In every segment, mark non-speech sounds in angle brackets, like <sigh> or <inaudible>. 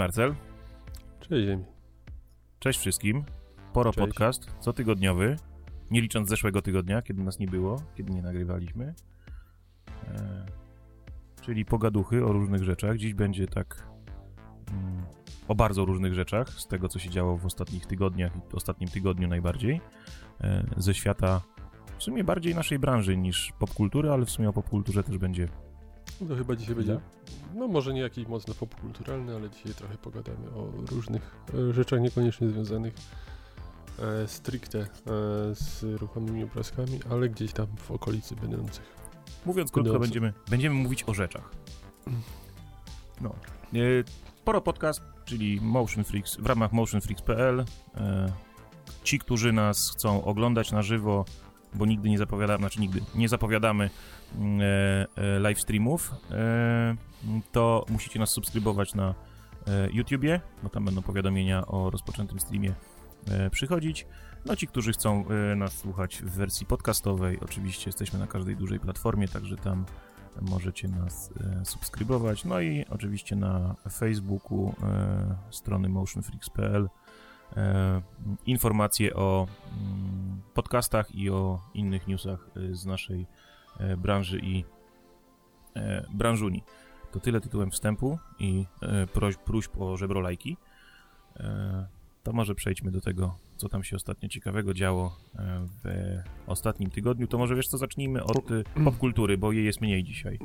Marcel. Cześć Ziemi. Cześć wszystkim. Poro Cześć. podcast cotygodniowy, nie licząc zeszłego tygodnia, kiedy nas nie było, kiedy nie nagrywaliśmy. E, czyli pogaduchy o różnych rzeczach. Dziś będzie tak mm, o bardzo różnych rzeczach, z tego co się działo w ostatnich tygodniach i ostatnim tygodniu najbardziej. E, ze świata w sumie bardziej naszej branży niż popkultury, ale w sumie o popkulturze też będzie No chyba dzisiaj będzie, no może nie jakiś mocno popkulturalny, ale dzisiaj trochę pogadamy o różnych e, rzeczach niekoniecznie związanych e, stricte e, z ruchomymi obrazkami, ale gdzieś tam w okolicy będących. Mówiąc krótko, będziemy, będziemy mówić o rzeczach. <clears throat> No. E, Poro Podcast, czyli Motion Freaks, w ramach motionfreaks.pl. E, ci, którzy nas chcą oglądać na żywo, bo nigdy nie zapowiadamy, znaczy nigdy nie zapowiadamy live streamów, e, to musicie nas subskrybować na e, YouTubie, bo tam będą powiadomienia o rozpoczętym streamie e, przychodzić. No ci, którzy chcą e, nas słuchać w wersji podcastowej, oczywiście jesteśmy na każdej dużej platformie, także tam możecie nas e, subskrybować. No i oczywiście na Facebooku e, strony motionfreaks.pl e, informacje o mm, podcastach i o innych newsach e, z naszej e, branży i e, branżuni. To tyle tytułem wstępu i e, proś, próśb o żebrolajki. E, to może przejdźmy do tego, co tam się ostatnio ciekawego działo e, w ostatnim tygodniu. To może wiesz co, zacznijmy od e, popkultury, bo jej jest mniej dzisiaj.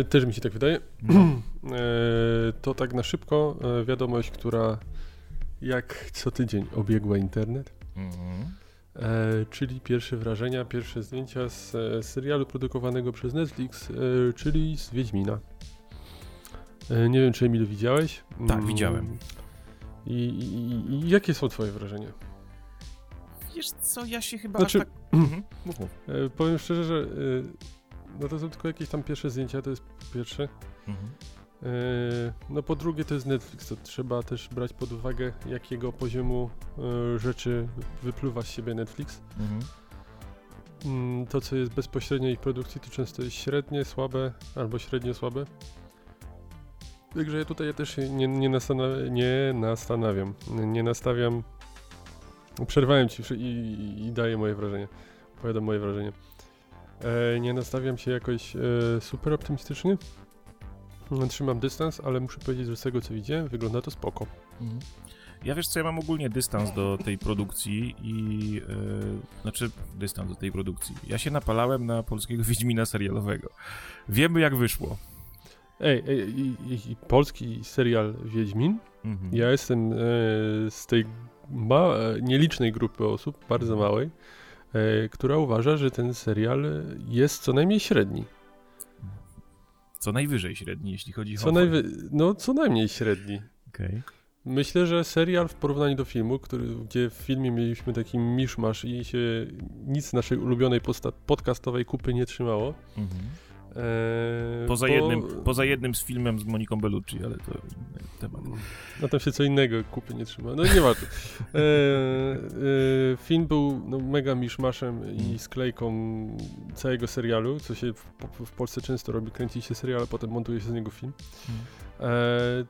E, też mi się tak wydaje. No. <clears throat> E, to tak na szybko e, wiadomość, która jak co tydzień obiegła internet. Mhm. E, czyli pierwsze wrażenia, pierwsze zdjęcia z e, serialu produkowanego przez Netflix, e, czyli z Wiedźmina. E, nie wiem, czy Emilu widziałeś? Tak, Mm, widziałem. I, i, I jakie są twoje wrażenia? Wiesz co, ja się chyba Znaczy- tak... <clears throat> Mhm. E, powiem szczerze, że e, no to są tylko jakieś tam pierwsze zdjęcia, to jest po pierwsze. Mhm. E, no po drugie to jest Netflix, to trzeba też brać pod uwagę jakiego poziomu e, rzeczy wypluwa z siebie Netflix. Mhm. Mm, To, co jest bezpośrednio ich produkcji, to często jest średnie, słabe albo średnio słabe. Także ja tutaj ja też się nie, nie, nastanaw- nie nastanawiam, nie nastawiam. Przerwałem ci i, i, i daję moje wrażenie. Opowiadam moje wrażenie. E, nie nastawiam się jakoś e, super optymistycznie. No, Trzymam dystans, ale muszę powiedzieć, że z tego co widziałem, wygląda to spoko. Mhm. Ja wiesz co, ja mam ogólnie dystans do tej produkcji i... Yy, znaczy, dystans do tej produkcji. Ja się napalałem na polskiego <laughs> Wiedźmina serialowego. Wiemy jak wyszło. Ej, ej i, i, i polski serial Wiedźmin Mhm. Ja jestem e, z tej ma, e, nielicznej grupy osób, bardzo małej, e, która uważa, że ten serial jest co najmniej średni. Co najwyżej średni, jeśli chodzi Co o... najwy, no, co najmniej średni. Okej. Myślę, że serial w porównaniu do filmu, który, gdzie w filmie mieliśmy taki miszmasz i się nic naszej ulubionej podcastowej kupy nie trzymało. Mhm. E, Poza, bo- jednym, poza jednym z filmem z Moniką Bellucci, ale to inny temat. No tam się co innego kupy nie trzyma. No nie warto. E, e, film był no, mega miszmaszem i sklejką całego serialu, co się w, w Polsce często robi. Kręci się serial, a potem montuje się z niego film. E,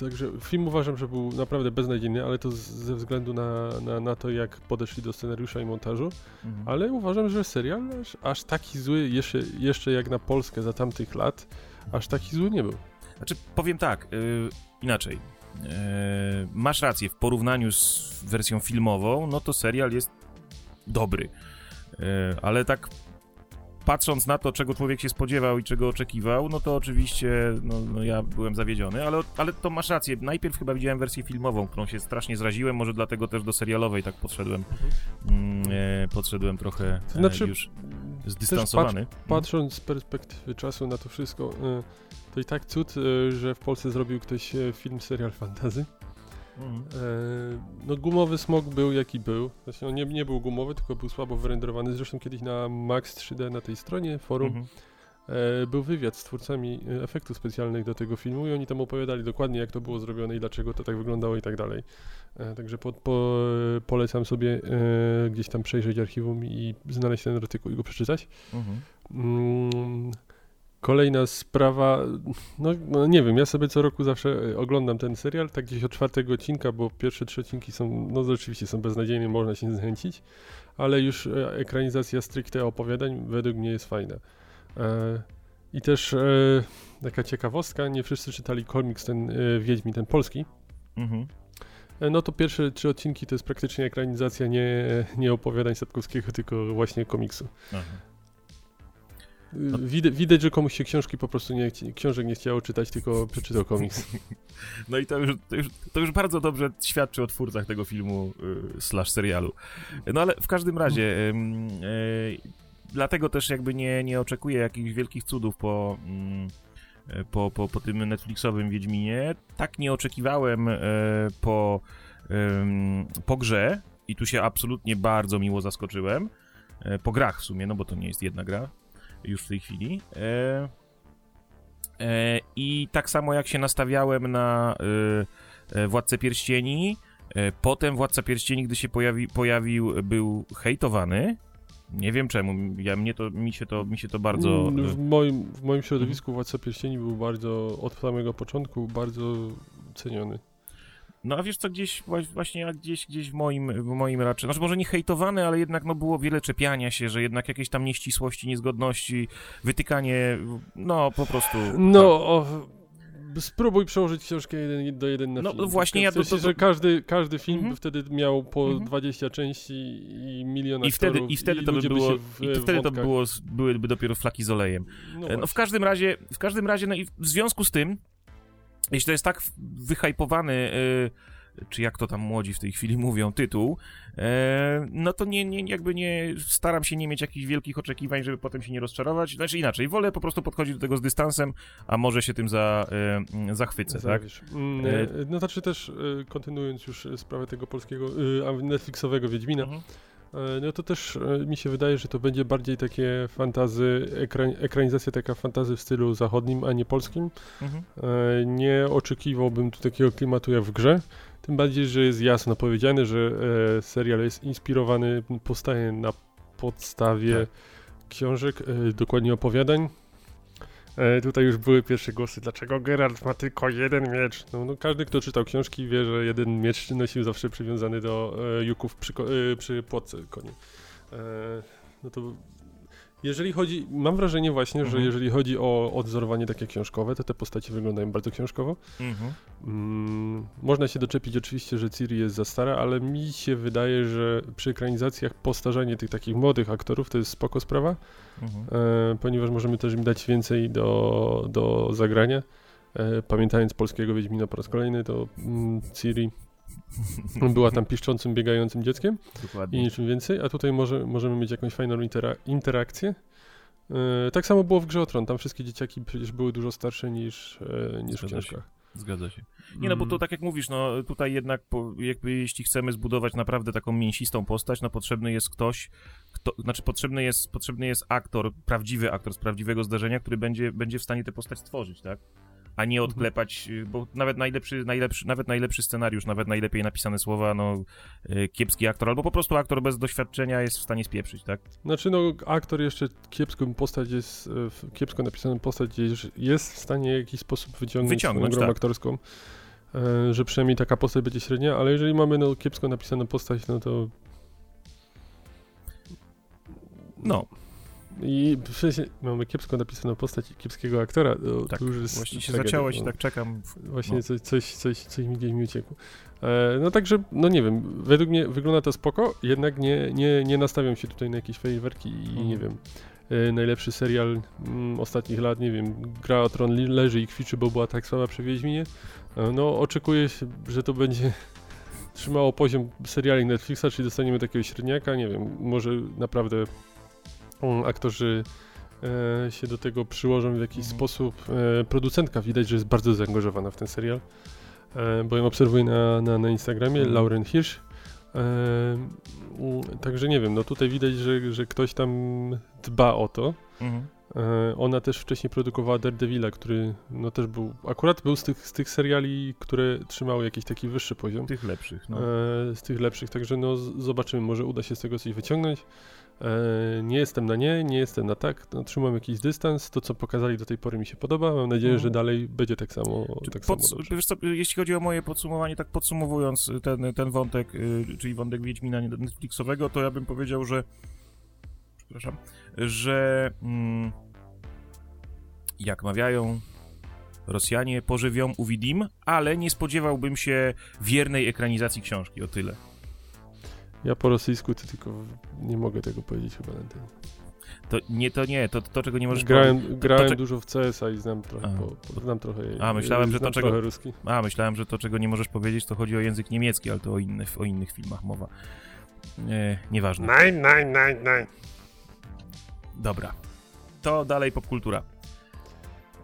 także film uważam, że był naprawdę beznadziejny, ale to ze względu na, na, na to, jak podeszli do scenariusza i montażu. Mhm. Ale uważam, że serial aż, aż taki zły, jeszcze, jeszcze jak na Polskę za tamtych lat, aż taki zły nie był. Znaczy, powiem tak, y, inaczej. Y, masz rację, w porównaniu z wersją filmową, no to serial jest dobry. Y, ale tak patrząc na to, czego człowiek się spodziewał i czego oczekiwał, no to oczywiście no, no ja byłem zawiedziony, ale, ale to masz rację. Najpierw chyba widziałem wersję filmową, którą się strasznie zraziłem, może dlatego też do serialowej tak podszedłem. Mm, e, podszedłem trochę e, znaczy, już zdystansowany. Patrząc z perspektywy czasu na to wszystko, y, to i tak cud, y, że w Polsce zrobił ktoś y, film, serial fantazy. Mhm. E, No gumowy smog był jaki był. Znaczy, on nie, nie był gumowy, tylko był słabo wyrenderowany. Zresztą kiedyś na Max 3D na tej stronie forum Mhm. e, był wywiad z twórcami e, efektów specjalnych do tego filmu i oni tam opowiadali dokładnie jak to było zrobione i dlaczego to tak wyglądało i tak dalej. E, Także po, po, polecam sobie gdzieś tam przejrzeć archiwum i znaleźć ten artykuł i go przeczytać. Mhm. Mm, Kolejna sprawa, no, no, nie wiem, ja sobie co roku zawsze e, oglądam ten serial, tak gdzieś od czwartego odcinka, bo pierwsze trzy odcinki są, no rzeczywiście są beznadziejne, można się zachęcić, ale już e, ekranizacja stricte opowiadań według mnie jest fajna. E, I też e, taka ciekawostka, nie wszyscy czytali komiks ten e, Wiedźmi, ten polski, Mhm. E, No to pierwsze trzy odcinki to jest praktycznie ekranizacja nie, nie opowiadań Sapkowskiego, tylko właśnie komiksu. Aha. Y, Widać, widać, że komuś się książki po prostu nie, książek nie chciało czytać, tylko przeczytał komiks. <laughs> No i to już, to, już, to już bardzo dobrze świadczy o twórcach tego filmu y, slash serialu. No ale w każdym razie, ym, y, dlatego też jakby nie, nie oczekuję jakichś wielkich cudów po, mm, y, po, po, po tym Netflixowym Wiedźminie. Tak nie oczekiwałem y, po, po grze i tu się absolutnie bardzo miło zaskoczyłem. Y, Po grach w sumie, no bo to nie jest jedna gra już w tej chwili. E, E, I tak samo jak się nastawiałem na e, Władcę Pierścieni, potem Władca Pierścieni, gdy się pojawi, pojawił, był hejtowany. Nie wiem czemu, ja, mnie to, mi, się to, mi się to bardzo... Mm, W moim, w moim środowisku Władca Pierścieni był bardzo, od samego początku, bardzo ceniony. No a wiesz co, gdzieś właśnie jak gdzieś, gdzieś w moim, w moim raczej, znaczy może nie hejtowany, ale jednak no było wiele czepiania się, że jednak jakieś tam nieścisłości, niezgodności, wytykanie, no po prostu... No, o, spróbuj przełożyć książkę jeden do jeden na No, film. właśnie ja w sensie, to- to- że każdy, każdy film Mhm. by wtedy miał po Mhm. 20 części i milion I wtedy, I wtedy to by było, się w, i to wtedy to było, byłyby dopiero flaki z olejem. No, No w każdym razie, w każdym razie, no i w związku z tym, jeśli to jest tak wyhypowany, y, czy jak to tam młodzi w tej chwili <laughs> mówią, tytuł, e, no to nie, nie, jakby nie, staram się nie mieć jakichś wielkich oczekiwań, żeby potem się nie rozczarować, znaczy inaczej, wolę po prostu podchodzić do tego z dystansem, a może się tym za, e, zachwycę, tak? Zawiesz. Mm, e, No znaczy też, kontynuując już sprawę tego polskiego, Netflixowego Wiedźmina, Mhm. E, no to też e, mi się wydaje, że to będzie bardziej takie fantazy, ekran, ekranizacja taka fantazy w stylu zachodnim, a nie polskim. Mhm. E, Nie oczekiwałbym tu takiego klimatu jak w grze. Tym bardziej, że jest jasno powiedziane, że serial jest inspirowany, powstaje na podstawie Tak. książek, dokładnie opowiadań. E, tutaj już były pierwsze głosy, dlaczego Geralt ma tylko jeden miecz? No, no każdy, kto czytał książki, wie, że jeden miecz nosił zawsze przywiązany do e, juków przy, e, przy płotce koniu. E, no to jeżeli chodzi, mam wrażenie właśnie, że Mhm. jeżeli chodzi o odzorowanie takie książkowe, to te postacie wyglądają bardzo książkowo. Mhm. Mm, można się doczepić oczywiście, że Ciri jest za stara, ale mi się wydaje, że przy ekranizacjach postarzanie tych takich młodych aktorów to jest spoko sprawa, Mhm. e, ponieważ możemy też im dać więcej do, do zagrania. E, pamiętając polskiego Wiedźmina po raz kolejny, to mm, Ciri <laughs> była tam piszczącym, biegającym dzieckiem i Dokładnie. niczym więcej, a tutaj może, możemy mieć jakąś fajną intera- interakcję. E, tak samo było w Grze o Tron, tam wszystkie dzieciaki przecież były dużo starsze niż, e, niż w Zgadza się. książkach. Zgadza się. Nie no, bo to Mm. tak jak mówisz, no tutaj jednak po, jakby jeśli chcemy zbudować naprawdę taką mięsistą postać, no potrzebny jest ktoś, kto, znaczy potrzebny jest, potrzebny jest aktor, prawdziwy aktor z prawdziwego zdarzenia, który będzie, będzie w stanie tę postać stworzyć, tak? A nie Mhm. odklepać, y, bo nawet najlepszy, najlepszy, nawet najlepszy scenariusz, nawet najlepiej napisane słowa, no y, kiepski aktor, albo po prostu aktor bez doświadczenia jest w stanie spieprzyć, tak? Znaczy, no, aktor jeszcze kiepską postać jest, e, w- kiepsko napisaną postać jest, jest w stanie w jakiś sposób wyciągnąć, Wyciągnąć, grą tak. aktorską, e, że przynajmniej taka postać będzie średnia, ale jeżeli mamy no, kiepsko napisaną postać, no to No, i w sensie mamy kiepsko napisaną postać i kiepskiego aktora, to, Tak, już jest właśnie się tragedia, zaciąłeś i no. tak czekam. Właśnie no. coś, coś, coś, coś mi gdzieś mi uciekło. E, no także, no nie wiem, według mnie wygląda to spoko, jednak nie, nie, nie nastawiam się tutaj na jakieś fajerwerki i Mhm. nie wiem, e, najlepszy serial mm, ostatnich lat, nie wiem, Gra o Tron leży i kwiczy, bo była tak słaba przy Wiedźminie. E, no oczekuję, się, że to będzie trzymało poziom seriali Netflixa, czyli dostaniemy takiego średniaka, nie wiem, może naprawdę aktorzy e, się do tego przyłożą w jakiś Mhm. sposób. E, producentka widać, że jest bardzo zaangażowana w ten serial, e, bo ją obserwuję na, na, na Instagramie, Mhm. Lauren Hirsch. Także nie wiem, no tutaj widać, że, że ktoś tam dba o to. Mhm. Ona też wcześniej produkowała Daredevila, który no też był, akurat był z tych, z tych seriali, które trzymały jakiś taki wyższy poziom. Tych lepszych, no. E, z tych lepszych, także no zobaczymy, może uda się z tego coś wyciągnąć. E, nie jestem na nie, nie jestem na tak, no, trzymam jakiś dystans, to co pokazali do tej pory mi się podoba, mam nadzieję, mhm. że dalej będzie tak samo, tak samo dobrze. Co, jeśli chodzi o moje podsumowanie, tak podsumowując ten, ten wątek, y, czyli wątek Wiedźmina Netflixowego, to ja bym powiedział, że przepraszam, że mm, jak mawiają Rosjanie, pożywią Uwidim, ale nie spodziewałbym się wiernej ekranizacji książki, o tyle. Ja po rosyjsku to tylko nie mogę tego powiedzieć chyba na ten. To nie, to nie, to, to czego nie możesz grałem, powiedzieć. Grałem to, dużo w CS-a i znam trochę, po, po, znam trochę A, myślałem, że to czego. Ruski. A, myślałem, że to czego nie możesz powiedzieć, to chodzi o język niemiecki, ale to o innych, o innych filmach mowa. Nie, nieważne. Nein, nein, nein, nein. Dobra. To dalej popkultura.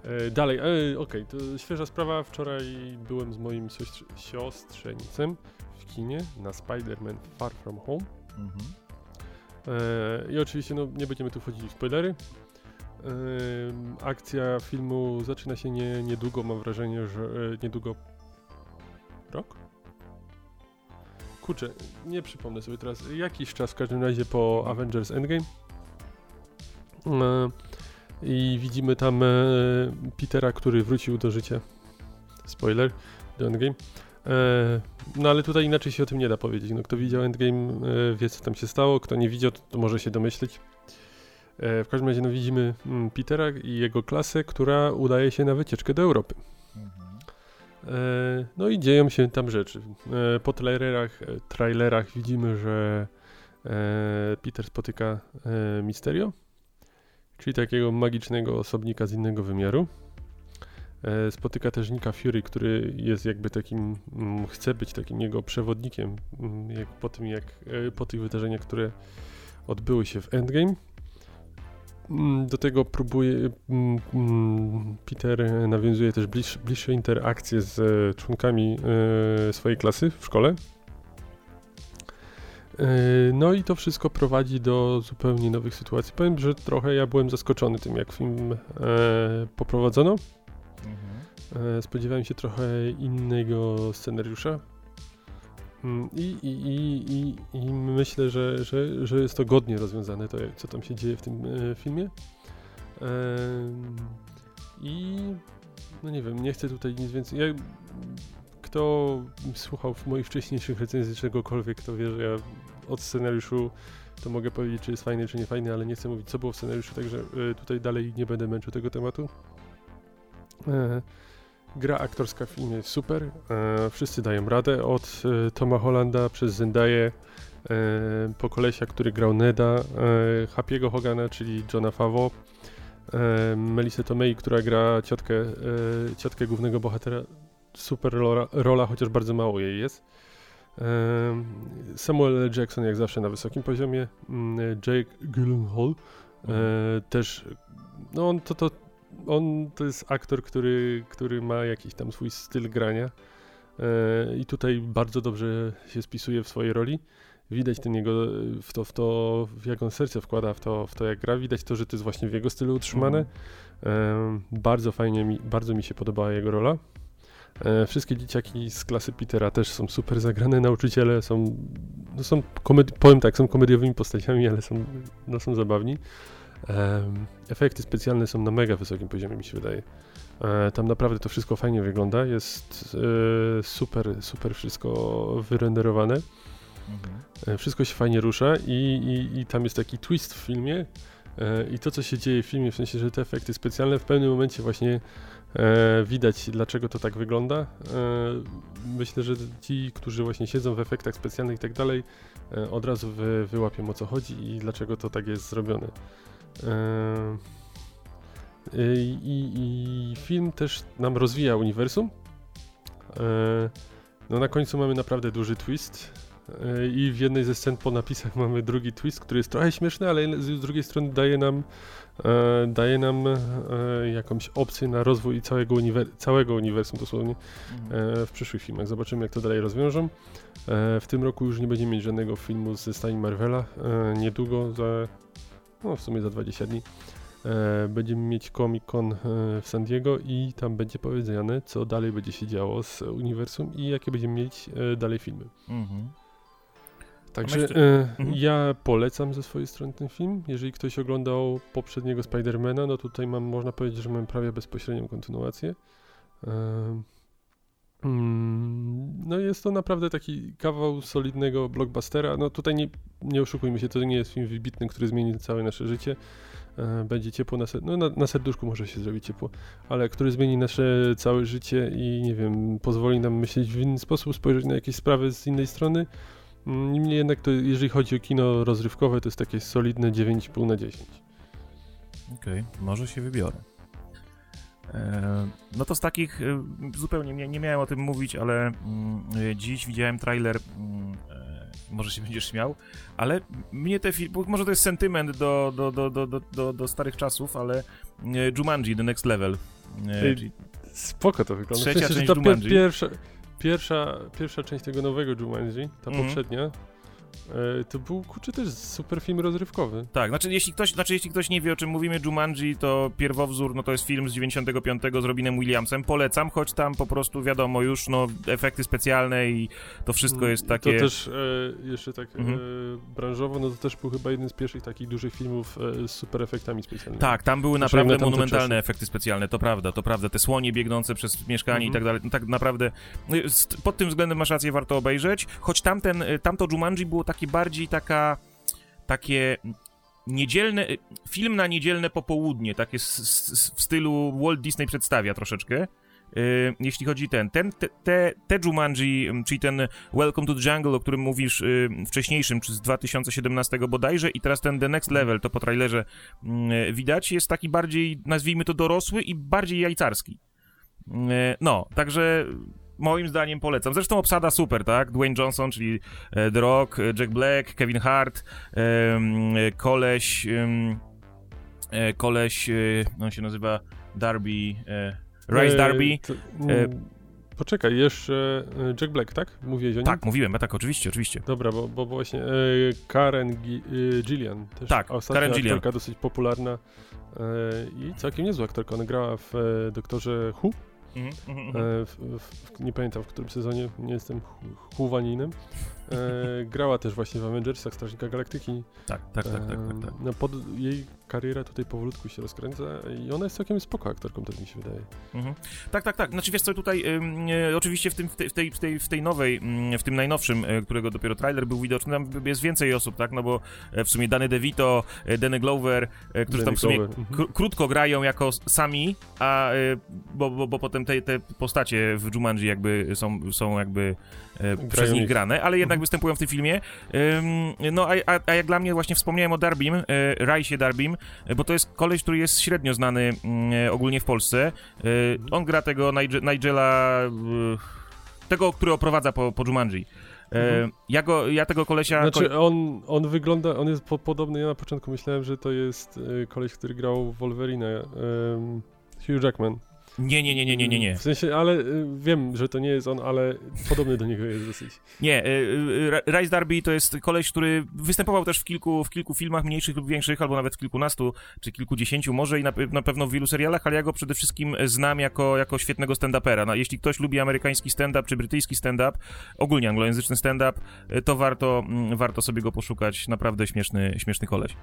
E, dalej, e, okej, okay, to świeża sprawa. Wczoraj byłem z moim siostrzeńcem w kinie na Spider-Man Far From Home. Mhm. E, I oczywiście no, nie będziemy tu wchodzić w spoilery. E, akcja filmu zaczyna się nie, niedługo, mam wrażenie, że e, niedługo rok? Kurczę, nie przypomnę sobie teraz. Jakiś czas w każdym razie po Avengers Endgame. E, I widzimy tam e, Petera, który wrócił do życia. Spoiler do Endgame. E, no ale tutaj inaczej się o tym nie da powiedzieć. No, kto widział Endgame wie co tam się stało, kto nie widział to, może się domyśleć. W każdym razie no, widzimy mm, Petera i jego klasę, która udaje się na wycieczkę do Europy. No i dzieją się tam rzeczy. Po trailerach, trailerach widzimy, że Peter spotyka Misterio, czyli takiego magicznego osobnika z innego wymiaru. E, spotyka też Nika Fury, który jest jakby takim, mm, chce być takim jego przewodnikiem mm, jak po tym, jak e, po tych wydarzeniach, które odbyły się w Endgame. Mm, do tego próbuje, Peter nawiązuje też bliższe, bliższe interakcje z e, członkami swojej klasy w szkole. No i to wszystko prowadzi do zupełnie nowych sytuacji. Powiem, że trochę ja byłem zaskoczony tym, jak film poprowadzono. Mhm. E, spodziewałem się trochę innego scenariusza. Mm, I, i, i, i, myślę, że, że, że jest to godnie rozwiązane, to co tam się dzieje w tym e, filmie. E, I no nie wiem, nie chcę tutaj nic więcej. Ja, kto słuchał moich wcześniejszych recenzji czegokolwiek, to wie, że ja od scenariuszu to mogę powiedzieć, czy jest fajny, czy nie fajny, ale nie chcę mówić, co było w scenariuszu, także y, tutaj dalej nie będę męczył tego tematu. E, gra aktorska w filmie jest super, e, wszyscy dają radę, od e, Toma Hollanda przez Zendaya, po kolesia, który grał Neda, Happy'ego Hogana, czyli Johna Favo, Melissa Tomei, która gra ciotkę, ciotkę głównego bohatera, super rola, rola, chociaż bardzo mało jej jest. Samuel Jackson jak zawsze na wysokim poziomie. Mm, Jake Gyllenhaal e, też, no on to, to, on to jest aktor, który, który ma jakiś tam swój styl grania e, i tutaj bardzo dobrze się spisuje w swojej roli. Widać ten jego, w to, w to, w jak on serce wkłada w to, w to jak gra, widać to, że to jest właśnie w jego stylu utrzymane. Mhm. Bardzo fajnie mi, bardzo mi się podobała jego rola. E, wszystkie dzieciaki z klasy Petera też są super zagrane, nauczyciele są, no są powiem tak, są komediowymi postaciami, ale są, no są zabawni. Efekty specjalne są na mega wysokim poziomie, mi się wydaje. E, tam naprawdę to wszystko fajnie wygląda, jest e, super, super wszystko wyrenderowane. Mhm. E, wszystko się fajnie rusza i, i, i tam jest taki twist w filmie, i to, co się dzieje w filmie, w sensie, że te efekty specjalne w pewnym momencie właśnie widać, dlaczego to tak wygląda. Myślę, że ci, którzy właśnie siedzą w efektach specjalnych i tak dalej, od razu wy, wyłapią o co chodzi i dlaczego to tak jest zrobione. E, i, i, film też nam rozwija uniwersum. E, no na końcu mamy naprawdę duży twist E, i w jednej ze scen po napisach mamy drugi twist, który jest trochę śmieszny, ale z drugiej strony daje nam, daje nam jakąś opcję na rozwój całego, uniwer całego uniwersum dosłownie w przyszłych filmach. Zobaczymy jak to dalej rozwiążą. w tym roku już nie będziemy mieć żadnego filmu ze stajni Marvela. niedługo, za, no w sumie za 20 dni. E, będziemy mieć Comic Con e, w San Diego i tam będzie powiedziane, co dalej będzie się działo z uniwersum i jakie będziemy mieć e, dalej filmy. Mhm. Także mhm. ja polecam ze swojej strony ten film. Jeżeli ktoś oglądał poprzedniego Spidermana, no tutaj mam, można powiedzieć, że mam prawie bezpośrednią kontynuację. Mm, no jest to naprawdę taki kawał solidnego blockbustera. No tutaj nie, nie oszukujmy się, to nie jest film wybitny, który zmieni całe nasze życie. E, będzie ciepło na, no, na, na serduszku może się zrobić ciepło, ale który zmieni nasze całe życie i nie wiem, pozwoli nam myśleć w inny sposób, spojrzeć na jakieś sprawy z innej strony. Mm, niemniej jednak to jeżeli chodzi o kino rozrywkowe, to jest takie solidne 9,5 na 10. Okej, okay, może się wybiorę. E, no to z takich e, zupełnie nie, nie miałem o tym mówić, ale mm, dziś widziałem trailer mm, może się będziesz śmiał, ale mnie te filmy, może to jest sentyment do, do, do, do, do, do, starych czasów, ale Jumanji, The Next Level. Spoko to wygląda. Trzecia w sensie, część Jumanji. Pierwsza, pierwsza, pierwsza część tego nowego Jumanji, ta mm poprzednia, E, to był, kurczę, też super film rozrywkowy. Tak, znaczy jeśli, ktoś, znaczy jeśli ktoś nie wie o czym mówimy, Jumanji to pierwowzór, no to jest film z 95 z Robinem Williamsem, polecam, choć tam po prostu wiadomo już, no efekty specjalne i to wszystko jest takie... To też e, jeszcze tak mhm. e, branżowo, no to też był chyba jeden z pierwszych takich dużych filmów e, z super efektami specjalnymi. Tak, tam były znaczy, naprawdę monumentalne efekty specjalne, to prawda, to prawda, te słonie biegnące przez mieszkanie mhm. i tak dalej, no, tak naprawdę no, pod tym względem masz rację, warto obejrzeć, choć tamten, tamto Jumanji było taki bardziej taka, takie niedzielne, film na niedzielne popołudnie, takie w stylu Walt Disney przedstawia troszeczkę. Yy, jeśli chodzi ten, ten te, te, te Jumanji, czyli ten Welcome to the Jungle, o którym mówisz yy, wcześniejszym, czy z 2017 bodajże i teraz ten The Next Level, to po trailerze yy, widać, jest taki bardziej, nazwijmy to dorosły i bardziej jajcarski. Y, no, także moim zdaniem polecam. Zresztą obsada super, tak? Dwayne Johnson, czyli e, The Rock, e, Jack Black, Kevin Hart, koleś, e, koleś, on się nazywa Darby, Rise Darby. To, mm, poczekaj, jeszcze Jack Black, tak? Mówiłeś o nim? Tak, mówiłem, tak, oczywiście, oczywiście. Dobra, bo, bo właśnie Karen Gillian też. Tak, Karen Gillian. dosyć popularna i całkiem niezła aktorka. Ona grała w Doktorze Who. Mm -hmm. e, w, w, nie pamiętam w którym sezonie, nie jestem chłowaninem. E, grała też właśnie w Avengersach, Strażnika Galaktyki. Tak, tak, tak, tak. tak, tak. No, pod, jej kariera tutaj powolutku się rozkręca i ona jest całkiem spoko aktorką, tak mi się wydaje. Mhm. Tak, tak, tak. Znaczy wiesz co, tutaj y, oczywiście w, tym, w, tej, w, tej, w, tej, nowej, y, w tym najnowszym, y, którego dopiero trailer był widoczny, tam jest więcej osób, tak, no bo e, w sumie Danny DeVito, e, Danny Glover, którzy Danny tam w sumie mhm. krótko grają jako sami, a bo, bo, bo potem te, te postacie w Jumanji jakby są, są jakby przez nich grane, ale jednak mhm. występują w tym filmie. No, a, a, a jak dla mnie właśnie wspomniałem o Darbim, Rajsie Darbim, bo to jest koleś, który jest średnio znany mm, ogólnie w Polsce. E, on gra tego Nigela, e, tego, który oprowadza po, po Jumanji. E, mhm. Ja, go, ja tego kolesia... Znaczy on, on wygląda, on jest po, podobny, ja na początku myślałem, że to jest koleś, który grał w Wolverine, um, Hugh Jackman. Nie, nie, nie, nie, nie, nie, nie. W sensie, ale y, wiem, że to nie jest on, ale podobny do niego jest dosyć. Nie, y, y, Rice Darby to jest koleś, który występował też w kilku, w kilku filmach mniejszych lub większych, albo nawet w kilkunastu, czy kilkudziesięciu może i na, na pewno w wielu serialach, ale ja go przede wszystkim znam jako, jako świetnego stand-upera. No, jeśli ktoś lubi amerykański stand-up, czy brytyjski stand-up, ogólnie anglojęzyczny stand-up, to warto, mm, warto sobie go poszukać. Naprawdę śmieszny, śmieszny koleś.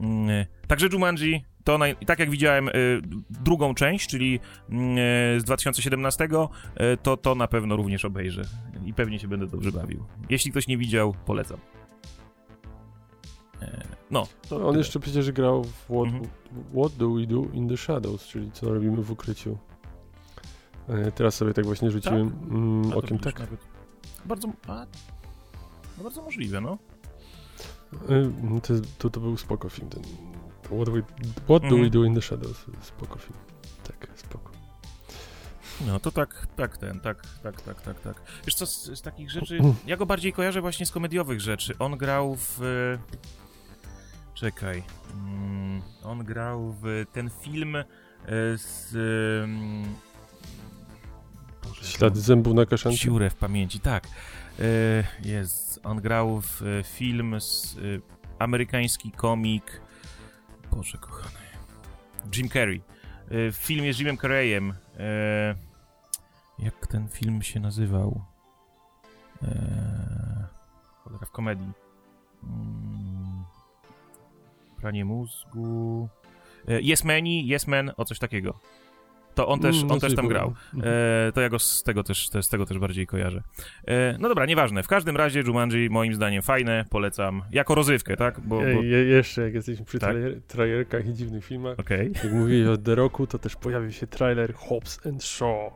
Mm, także Jumanji, to naj... tak jak widziałem y, drugą część, czyli y, z 2017, y, to to na pewno również obejrzę i pewnie się będę dobrze bawił. Jeśli ktoś nie widział, polecam. E, no. On tyle. jeszcze przecież grał w What, mhm. What Do We Do in the Shadows, czyli co robimy w ukryciu. E, teraz sobie tak właśnie rzuciłem tak? Mm, okiem, tak. Nawet... Bardzo, a, no bardzo możliwe, no. E, no to, to, to był spoko film ten What, we, what do we mhm. do in the shadows? Spoko film. Tak, spoko. No to tak, tak ten, tak, tak, tak, tak, tak. Wiesz co, z, z takich rzeczy, ja go bardziej kojarzę właśnie z komediowych rzeczy. On grał w... Czekaj. Mm, on grał w ten film e, z... Boże, Ślady zębu na kaszance? Dziurę w pamięci, tak. E, jest. On grał w film z... Amerykański komik Boże kochany. Jim Carrey. E, film jest Jimem Carreyem. E, jak ten film się nazywał? E, cholera, w komedii. Mm, pranie mózgu. Yes Mani, Yes Man, o coś takiego. To on też, Mm, on no też tam grał. E, to ja go z tego, też, te- z tego też bardziej kojarzę. E, no dobra, nieważne. W każdym razie Jumanji moim zdaniem fajne, polecam. Jako rozrywkę, tak? Bo, bo... Je, jeszcze, jak jesteśmy przy Tak? trailer, trailerkach i dziwnych filmach, Okej. jak mówiłeś o The Rocku, to też pojawił się trailer Hobbs and Shaw,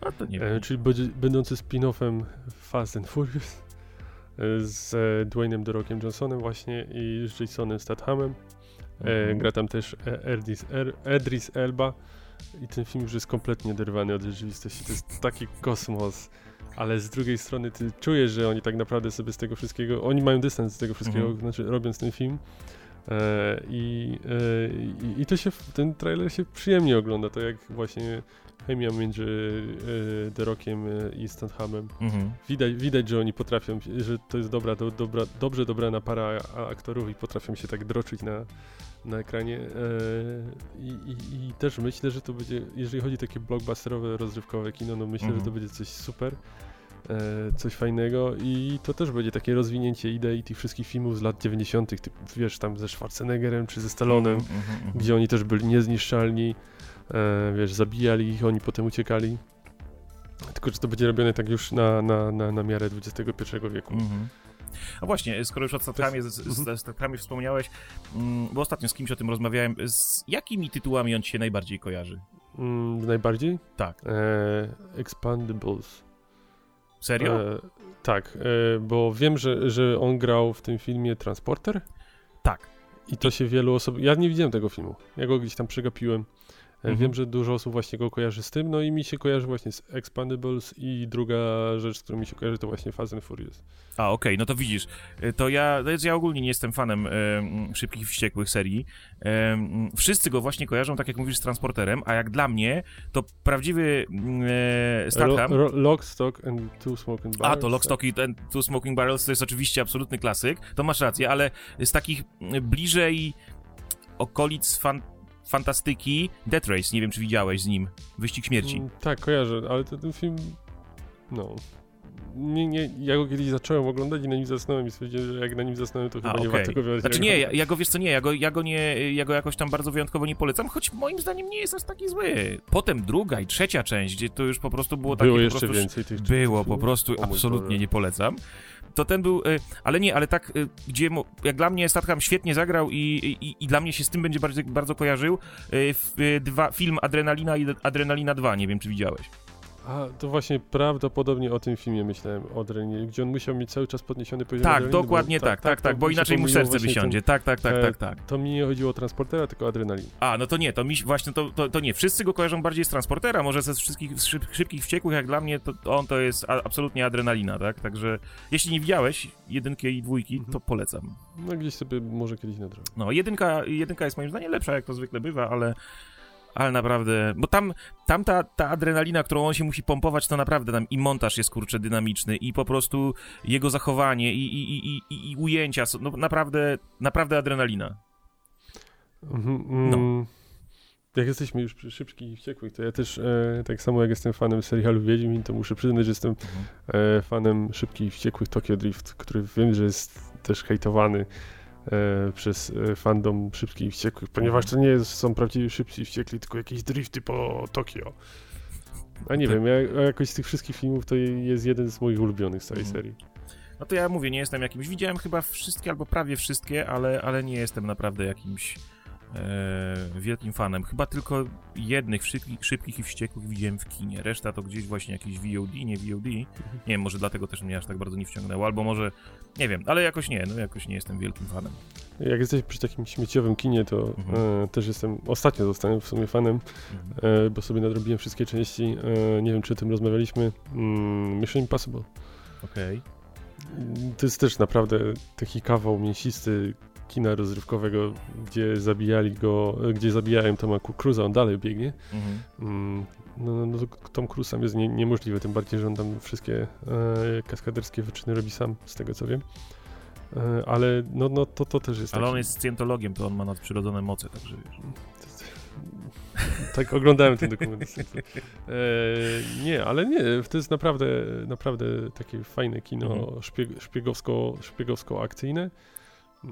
A to nie e, czyli będący spin-offem Fast and Furious e, z e, Dwaynem The Rockiem Johnsonem właśnie i z Jasonem Stathamem. E, Mhm. gra tam też e, Erdis, er, Edris Elba i ten film już jest kompletnie oderwany od rzeczywistości. To jest taki kosmos, ale z drugiej strony ty czujesz, że oni tak naprawdę sobie z tego wszystkiego, oni mają dystans z tego wszystkiego, Mhm. znaczy robiąc ten film. E, i, e, i, I to się, ten trailer się przyjemnie ogląda, to jak właśnie chemia między The Rockiem e, i Stathamem. Mhm. Widać, widać, że oni potrafią, że to jest dobra, do, dobra, dobrze dobrana para aktorów i potrafią się tak droczyć na, na ekranie. E, i, i, I też myślę, że to będzie, jeżeli chodzi o takie blockbusterowe, rozrywkowe kino, no myślę, Mhm. że to będzie coś super, e, coś fajnego i to też będzie takie rozwinięcie idei tych wszystkich filmów z lat 90., typu, wiesz, tam ze Schwarzeneggerem czy ze Stallonem, Mhm, mhm, mhm. gdzie oni też byli niezniszczalni, wiesz, zabijali ich, oni potem uciekali. Tylko, że to będzie robione tak już na, na, na, na miarę XXI wieku. Mhm. A właśnie, skoro już o statkamie, z, z, Mhm. statkami wspomniałeś, mm, bo ostatnio z kimś o tym rozmawiałem, z jakimi tytułami on ci się najbardziej kojarzy? Mm, najbardziej? Tak. E, Expandables. Serio? E, tak, e, bo wiem, że, że on grał w tym filmie Transporter tak. i to się wielu osób... Ja nie widziałem tego filmu, ja go gdzieś tam przegapiłem. E, Mhm. Wiem, że dużo osób właśnie go kojarzy z tym, no i mi się kojarzy właśnie z Expandables i druga rzecz, z którą mi się kojarzy, to właśnie Fast and Furious. A, okej, no to widzisz, y, to ja, ja ogólnie nie jestem fanem e, szybkich i wściekłych serii. E, wszyscy go właśnie kojarzą, tak jak mówisz, z Transporterem, a jak dla mnie, to prawdziwy e, Statham... Ro, ro, Lock, Stock and Two Smoking A, Barrels. to Lock, Stock i ten Two Smoking Barrels to jest oczywiście absolutny klasyk, to masz rację, ale z takich bliżej okolic fan, fantastyki Death Race, nie wiem czy widziałeś z nim, Wyścig Śmierci. Mm, tak, kojarzę, ale to, ten film, no... Nie, nie, ja go kiedyś zacząłem oglądać i na nim zasnąłem i stwierdziłem, że jak na nim zasnąłem, to chyba nie okej. warto go wiązać. Znaczy nie, ja, ja go wiesz co nie, ja go, ja go nie, ja go jakoś tam bardzo wyjątkowo nie polecam, choć moim zdaniem nie jest aż taki zły. Potem druga i trzecia część, gdzie to już po prostu było takie Było po jeszcze prostu więcej tych Było, po prostu absolutnie nie polecam. To ten był, y, ale nie, ale tak, y, gdzie, jak dla mnie Statham świetnie zagrał i, i, i dla mnie się z tym będzie bardzo, bardzo kojarzył, y, dwa, film Adrenalina i Adrenalina 2, nie wiem czy widziałeś. A, to właśnie prawdopodobnie o tym filmie myślałem, o Adrenalinie, gdzie on musiał mieć cały czas podniesiony poziom Tak, dokładnie bo- tak, tak, tak, bo mi się inaczej mu serce wysiądzie, tak, tak, tak, e, tak, tak. To mi nie chodziło o transportera, tylko o adrenalinę. A, no to nie, to mi właśnie to, to, to nie. Wszyscy go kojarzą bardziej z transportera, może ze wszystkich szyb, szybkich wściekłych, jak dla mnie, to on to jest absolutnie adrenalina, tak? Także jeśli nie widziałeś jedynki i dwójki, Mhm. to polecam. No gdzieś sobie może kiedyś nadrobię. No, jedynka, jedynka jest moim zdaniem lepsza, jak to zwykle bywa, ale. Ale naprawdę, bo tam, tam ta, ta adrenalina, którą on się musi pompować, to naprawdę tam i montaż jest kurczę dynamiczny, i po prostu jego zachowanie, i, i, i, i, i ujęcia, są- no naprawdę, naprawdę adrenalina. Mhm, mm, Jak jesteśmy już przy szybkich i wściekłych, to ja też, e, tak samo jak jestem fanem serialu Wiedźmin, to muszę przyznać, że jestem e, fanem szybkich i wściekłych Tokyo Drift, który wiem, że jest też hejtowany przez e, fandom szybkich i wściekłych, ponieważ to nie jest, są prawdziwi szybcy i wściekli, tylko jakieś drifty po Tokio. A nie wiem, ja, jakoś z tych wszystkich filmów to jest jeden z moich ulubionych z całej Mhm. serii. No to ja mówię, nie jestem jakimś. Widziałem chyba wszystkie albo prawie wszystkie, ale, ale nie jestem naprawdę jakimś e, wielkim fanem. Chyba tylko jednych szybkich, szybkich i wściekłych widziałem w kinie. Reszta to gdzieś właśnie jakieś VOD, nie VOD. Nie wiem, może dlatego też mnie aż tak bardzo nie wciągnęło, albo może nie wiem, ale jakoś nie, no jakoś nie jestem wielkim fanem. Jak jesteś przy takim śmieciowym kinie, to Mhm. e, też jestem, ostatnio zostałem w sumie fanem, Mhm. e, bo sobie nadrobiłem wszystkie części, e, nie wiem czy o tym rozmawialiśmy, mm, Mission Impossible. Okej. To jest też naprawdę taki kawał mięsisty kina rozrywkowego, gdzie zabijali go, gdzie zabijałem Toma Cruza, on dalej biegnie. Mhm. Mm, No, no, no to Tom Cruise sam jest nie, niemożliwy, tym bardziej, że on tam wszystkie e, kaskaderskie wyczyny robi sam, z tego co wiem. E, ale no, no to, to też jest Ale taki, on jest scjentologiem, to on ma nadprzyrodzone moce, także wiesz. <laughs> tak oglądałem ten dokument. <laughs> E, nie, ale nie, to jest naprawdę, naprawdę takie fajne kino Mhm. szpieg, szpiegowsko, szpiegowsko-akcyjne.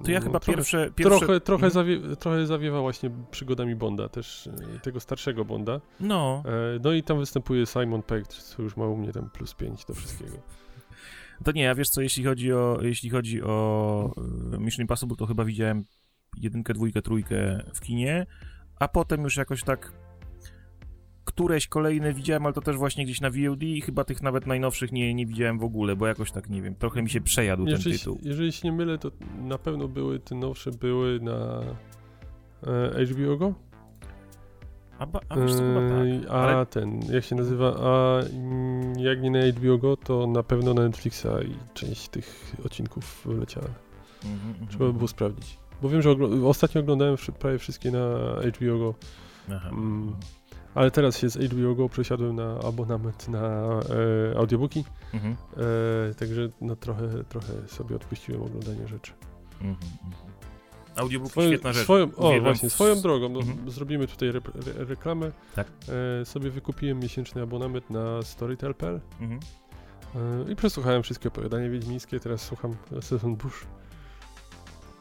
To ja No, chyba trochę- pierwsze... pierwsze... Trochę, trochę, Mhm. zawie, trochę zawiewa właśnie przygodami Bonda, też e, tego starszego Bonda. No, E, no i tam występuje Simon Pegg, co już ma u mnie tam plus 5 do wszystkiego. to nie, a wiesz co, jeśli chodzi o, jeśli chodzi o e, Mission Impossible, to chyba widziałem jedynkę, dwójkę, trójkę w kinie, a potem już jakoś tak któreś kolejne widziałem, ale to też właśnie gdzieś na VOD i chyba tych nawet najnowszych nie, nie widziałem w ogóle, bo jakoś tak, nie wiem, trochę mi się przejadł ten Jeżeli, tytuł. jeżeli się nie mylę, to na pewno były, te nowsze były na e, HBO Go? A, ba, a wiesz chyba tak. A ale- ten, jak się nazywa? A mm, jak nie na HBO Go, to na pewno na Netflixa i część tych odcinków leciała. Mhm, mhm, Trzeba by było sprawdzić. Bo wiem, że ogl- ostatnio oglądałem prawie wszystkie na HBO Go, Aha. mm, ale teraz się z HBO Go przesiadłem na abonament na e, audiobooki, Mhm, e, także no trochę, trochę sobie odpuściłem oglądanie rzeczy. mhm, mhm. Audiobook Swoją- świetna rzecz. Swoją, o Uwielbiam właśnie, swoją drogą, no, Mhm. zrobimy tutaj rep- re, reklamę. Tak. E, sobie wykupiłem miesięczny abonament na Storytel.pl Mhm. e, i przesłuchałem wszystkie opowiadania wiedźmińskie, teraz słucham Sezon Bush.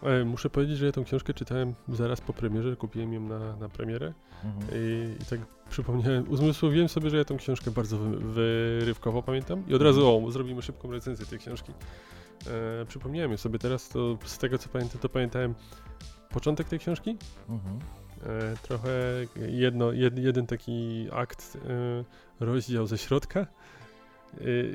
E, muszę powiedzieć, że ja tą książkę czytałem zaraz po premierze, kupiłem ją na, na premierę Mhm. i, i tak przypomniałem, uzmysłowiłem sobie, że ja tą książkę bardzo wy, wyrywkowo pamiętam i od razu, o, zrobimy szybką recenzję tej książki. E, przypomniałem sobie teraz, to z tego co pamiętam, to pamiętałem początek tej książki, Mhm. E, trochę jedno, jed, jeden taki akt, e, rozdział ze środka e,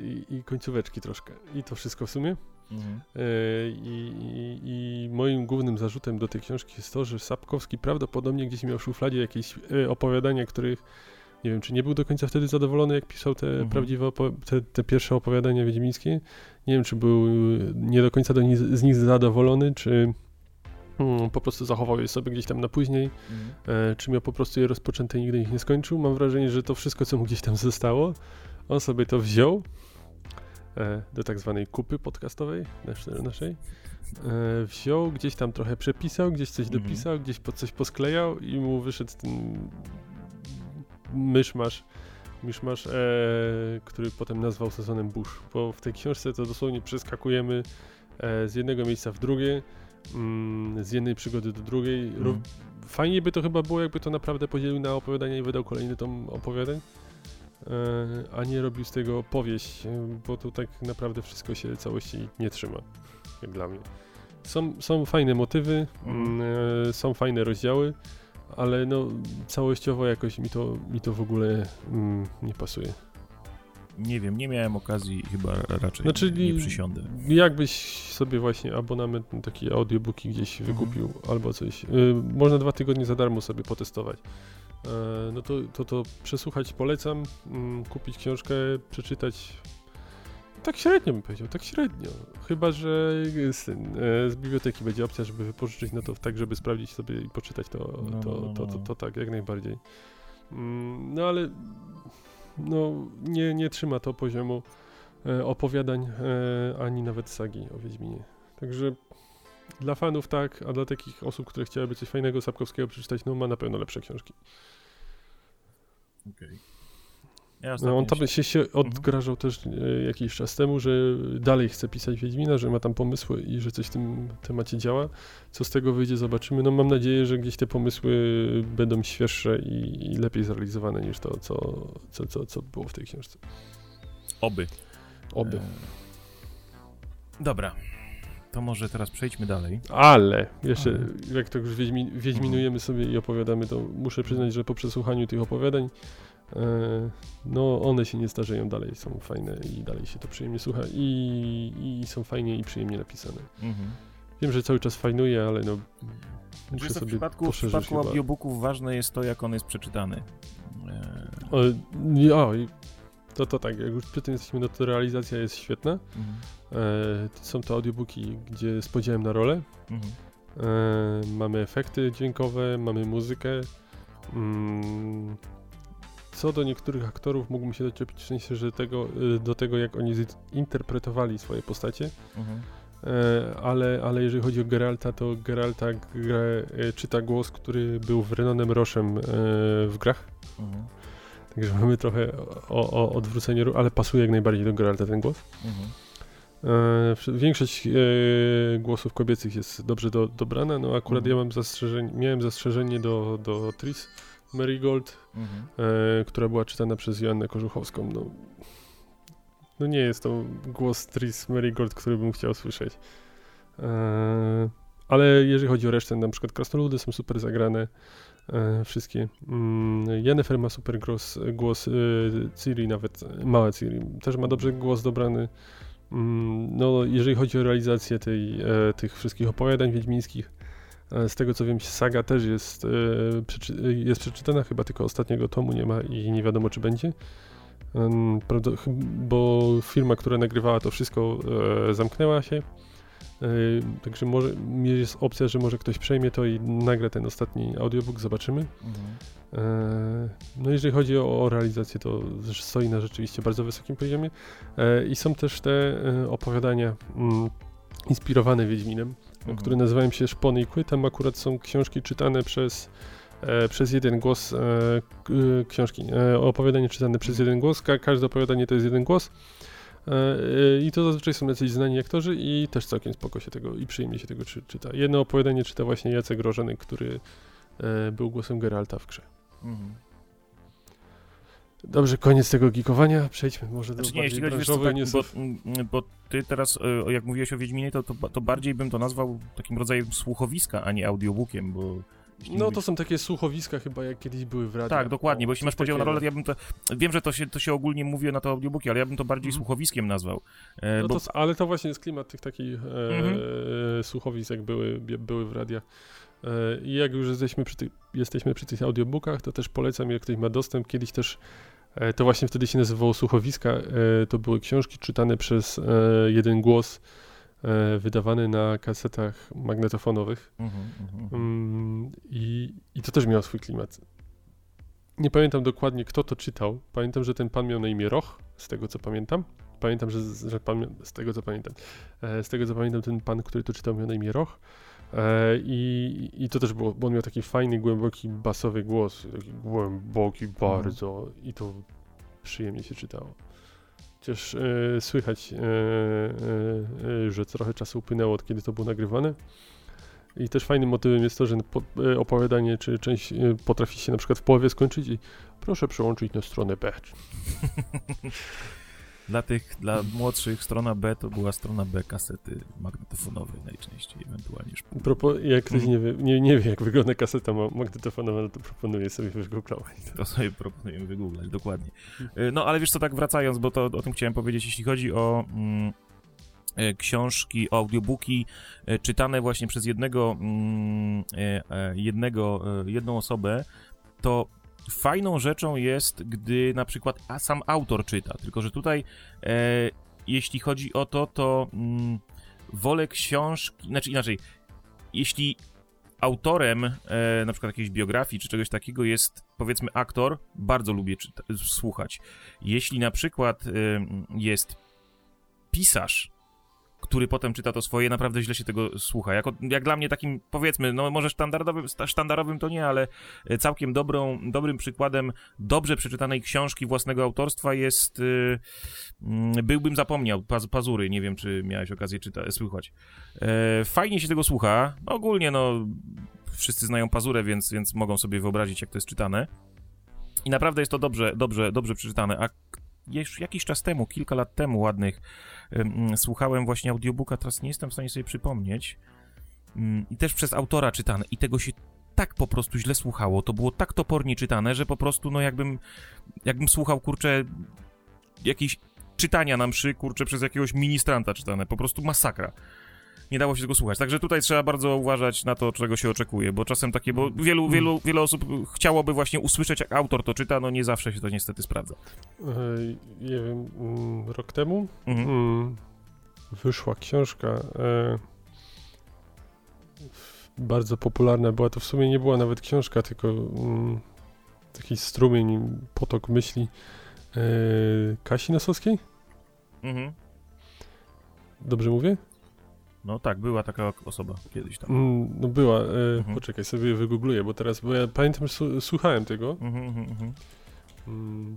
i, i końcóweczki troszkę. I to wszystko w sumie. Mhm. E, i, i, I moim głównym zarzutem do tej książki jest to, że Sapkowski prawdopodobnie gdzieś miał w szufladzie jakieś e, opowiadania, których nie wiem, czy nie był do końca wtedy zadowolony, jak pisał te Mhm. prawdziwe, te, te pierwsze opowiadania wiedźmińskie. Nie wiem, czy był e, nie do końca do ni- z nich zadowolony, czy mm, po prostu zachował je sobie gdzieś tam na później Mhm. czy miał po prostu je rozpoczęte i nigdy ich nie skończył. Mam wrażenie, że to wszystko, co mu gdzieś tam zostało, on sobie to wziął do tak zwanej kupy podcastowej nasz- naszej. E, wziął, gdzieś tam trochę przepisał, gdzieś coś Mhm. dopisał, gdzieś pod coś posklejał i mu wyszedł ten myszmasz, myszmasz e, który potem nazwał sezonem Bush, bo w tej książce to dosłownie przeskakujemy e, z jednego miejsca w drugie, mm, z jednej przygody do drugiej. Mhm. Fajnie by to chyba było, jakby to naprawdę podzielił na opowiadania i wydał kolejny tom opowiadań, e, a nie robił z tego powieść, e, bo to tak naprawdę wszystko się całości nie trzyma, jak dla mnie. Są, są fajne motywy, Mhm. mm, e, są fajne rozdziały, ale no całościowo jakoś mi to, mi to w ogóle mm, nie pasuje. Nie wiem, nie miałem okazji, chyba raczej Znaczy, nie przysiądę. Jakbyś sobie właśnie abonament na takie audiobooki gdzieś Mhm. wykupił albo coś. Y, można dwa tygodnie za darmo sobie potestować. E, no to, to, to przesłuchać polecam, mm, kupić książkę, przeczytać. Tak średnio bym powiedział, tak średnio. Chyba, że z, e, z biblioteki będzie opcja, żeby wypożyczyć, no to tak, żeby sprawdzić sobie i poczytać, to, No, to, no, no, to, to, no. to tak, jak najbardziej. Mm, No ale no, nie, nie trzyma to poziomu e, opowiadań, ani nawet sagi o Wiedźminie. Także dla fanów tak, a dla takich osób, które chciałyby coś fajnego Sapkowskiego przeczytać, no ma na pewno lepsze książki. Okej. Ja No, on tam się, się odgrażał też e, jakiś czas temu, że dalej chce pisać Wiedźmina, że ma tam pomysły i że coś w tym temacie działa. Co z tego wyjdzie, zobaczymy. No mam nadzieję, że gdzieś te pomysły będą świeższe i, i lepiej zrealizowane niż to, co, co, co, co było w tej książce. Oby. Oby. E, Dobra. To może teraz przejdźmy dalej. Ale jeszcze, Ale. jak to już wiedźmi, wiedźminujemy sobie i opowiadamy, to muszę przyznać, że po przesłuchaniu tych opowiadań, e, no one się nie starzeją dalej, są fajne i dalej się to przyjemnie słucha i, i są fajnie i przyjemnie napisane. Mhm. Wiem, że cały czas fajnuje, ale no muszę co, w sobie przypadku, w przypadku chyba. audiobooków ważne jest to, jak on jest przeczytany. E, O, nie, o, i to, tak, jak już przy tym jesteśmy, no to realizacja jest świetna. mhm. E, są to audiobooki, gdzie z podziałem na rolę. Mhm. E, mamy efekty dźwiękowe, mamy muzykę. Mm, co do niektórych aktorów mógłbym się doczepić w sensie, że tego, y, do tego jak oni zinterpretowali swoje postacie. Mhm. E, ale, ale jeżeli chodzi o Geralta, to Geralta grę, e, czyta głos, który był w Renonem Roszem e, w grach. Mhm. Także mamy trochę o, o odwrócenie, ale pasuje jak najbardziej do Geralta ten głos. Mhm. Większość głosów kobiecych jest dobrze do, dobrana, no akurat mhm. ja mam zastrzeżenie, miałem zastrzeżenie do, do Tris Marigold, mhm. która była czytana przez Joannę Korzuchowską. No, no nie jest to głos Tris Marigold, który bym chciał słyszeć. Eee, ale jeżeli chodzi o resztę, na przykład Krasnoludy są super zagrane, e, wszystkie. Mm, Jennifer ma super głos, głos e, Ciri, nawet małe Ciri, też ma dobrze głos dobrany. Mm, no, jeżeli chodzi o realizację tej, e, tych wszystkich opowiadań wiedźmińskich, e, z tego co wiem, saga też jest, e, jest przeczytana, chyba tylko ostatniego tomu nie ma i nie wiadomo czy będzie bo firma, która nagrywała to wszystko, e, zamknęła się. E, także może jest opcja, że może ktoś przejmie to i nagra ten ostatni audiobook, zobaczymy. Mhm. E, no jeżeli chodzi o, o, realizację, to stoi na rzeczywiście bardzo wysokim poziomie. I są też te opowiadania mm, inspirowane Wiedźminem, mhm. które nazywają się Szpony i Kły. Tam akurat są książki czytane przez E, przez jeden głos e, książki, e, opowiadanie czytane przez jeden głos, Ka każde opowiadanie to jest jeden głos. I to zazwyczaj są jacyś znani aktorzy i też całkiem spoko się tego i przyjemnie się tego czy, czyta. Jedno opowiadanie czyta właśnie Jacek Rożeny, który był głosem Geralta w grze. Mhm. Dobrze, koniec tego geekowania. Przejdźmy może do znaczy, nie, jeśli chodzi, tak, bo, bo, ty teraz, jak mówiłeś o Wiedźminie, to, to, to bardziej bym to nazwał takim rodzajem słuchowiska, a nie audiobookiem, bo no to są takie słuchowiska chyba, jak kiedyś były w radiu. Tak, dokładnie, bo jeśli masz podział na rolę, ja bym to... Wiem, że to się, to się ogólnie mówi na to audiobooki, ale ja bym to bardziej mm. słuchowiskiem nazwał. E, no bo... to, ale to właśnie jest klimat tych takich e, mm -hmm. słuchowisk, jak były, były w radiach. E, I jak już jesteśmy przy, tych, jesteśmy przy tych audiobookach, to też polecam, jak ktoś ma dostęp. Kiedyś też e, to właśnie wtedy się nazywało słuchowiska. E, to były książki czytane przez jeden głos wydawany na kasetach magnetofonowych. Mhm, mhm. Mm, i, I to też miało swój klimat. Nie pamiętam dokładnie, kto to czytał. Pamiętam, że ten pan miał na imię Roch, z tego co pamiętam. Pamiętam, że, że pan, z tego co pamiętam, e, z tego co pamiętam, ten pan, który to czytał, miał na imię Roch. E, I, I to też było, bo on miał taki fajny, głęboki, basowy głos. Taki głęboki bardzo. I to przyjemnie się czytało. Chociaż e, słychać, e, e, e, że trochę czasu upłynęło od kiedy to było nagrywane. I też fajnym motywem jest to, że po, e, opowiadanie czy część e, potrafi się na przykład w połowie skończyć i proszę przełączyć na stronę B. <laughs> Dla tych, dla młodszych strona B to była strona B kasety magnetofonowej najczęściej, ewentualnie Propo jak ktoś mhm. nie wie, nie, nie wie, jak wygląda kaseta magnetofonowa, no to proponuję sobie wygooglować. To sobie proponuję wygooglać, dokładnie. Y, no ale wiesz co, tak wracając, bo to o tym chciałem powiedzieć, jeśli chodzi o... Mm, y, książki, audiobooki y, czytane właśnie przez jednego, mm, jednego, jedną osobę, to fajną rzeczą jest, gdy na przykład sam autor czyta, tylko że tutaj e, jeśli chodzi o to, to mm, wolę książki, znaczy inaczej, jeśli autorem e, na przykład jakiejś biografii czy czegoś takiego jest powiedzmy aktor, bardzo lubię czyta- słuchać. Jeśli na przykład e, jest pisarz, który potem czyta to swoje, naprawdę źle się tego słucha. Jak, jak dla mnie takim, powiedzmy, no może sztandarowym, sztandarowym to nie, ale e, całkiem dobrą, dobrym przykładem dobrze przeczytanej książki własnego autorstwa jest yy, Byłbym zapomniał, Paz, Pazury, nie wiem, czy miałeś okazję czytać, słychać. Yy, fajnie się tego słucha, ogólnie no wszyscy znają Pazurę, więc, więc mogą sobie wyobrazić, jak to jest czytane. I naprawdę jest to dobrze, dobrze, dobrze przeczytane. A jakiś czas temu, kilka lat temu ładnych, słuchałem właśnie audiobooka, teraz nie jestem w stanie sobie przypomnieć. I też przez autora czytane. I tego się tak po prostu źle słuchało. To było tak topornie czytane, że po prostu, no jakbym, jakbym słuchał, kurczę, jakieś czytania na mszy, kurczę, przez jakiegoś ministranta czytane. Po prostu masakra nie dało się tego słuchać. Także tutaj trzeba bardzo uważać na to, czego się oczekuje, bo czasem takie, bo wielu, mm. wielu, wiele osób chciałoby właśnie usłyszeć, jak autor to czyta, no nie zawsze się to niestety sprawdza. nie wiem, mm, rok temu mhm. Mm, wyszła książka e, bardzo popularna była, to w sumie nie była nawet książka, tylko taki strumień, potok myśli e, Kasi Nosowskiej? Mhm. Dobrze mówię? No tak, była taka osoba kiedyś tam. Mm, no była, e, Mhm. poczekaj, sobie wygoogluję, bo teraz, bo ja pamiętam, słuchałem tego. Mhm, mhm, mhm. Mm.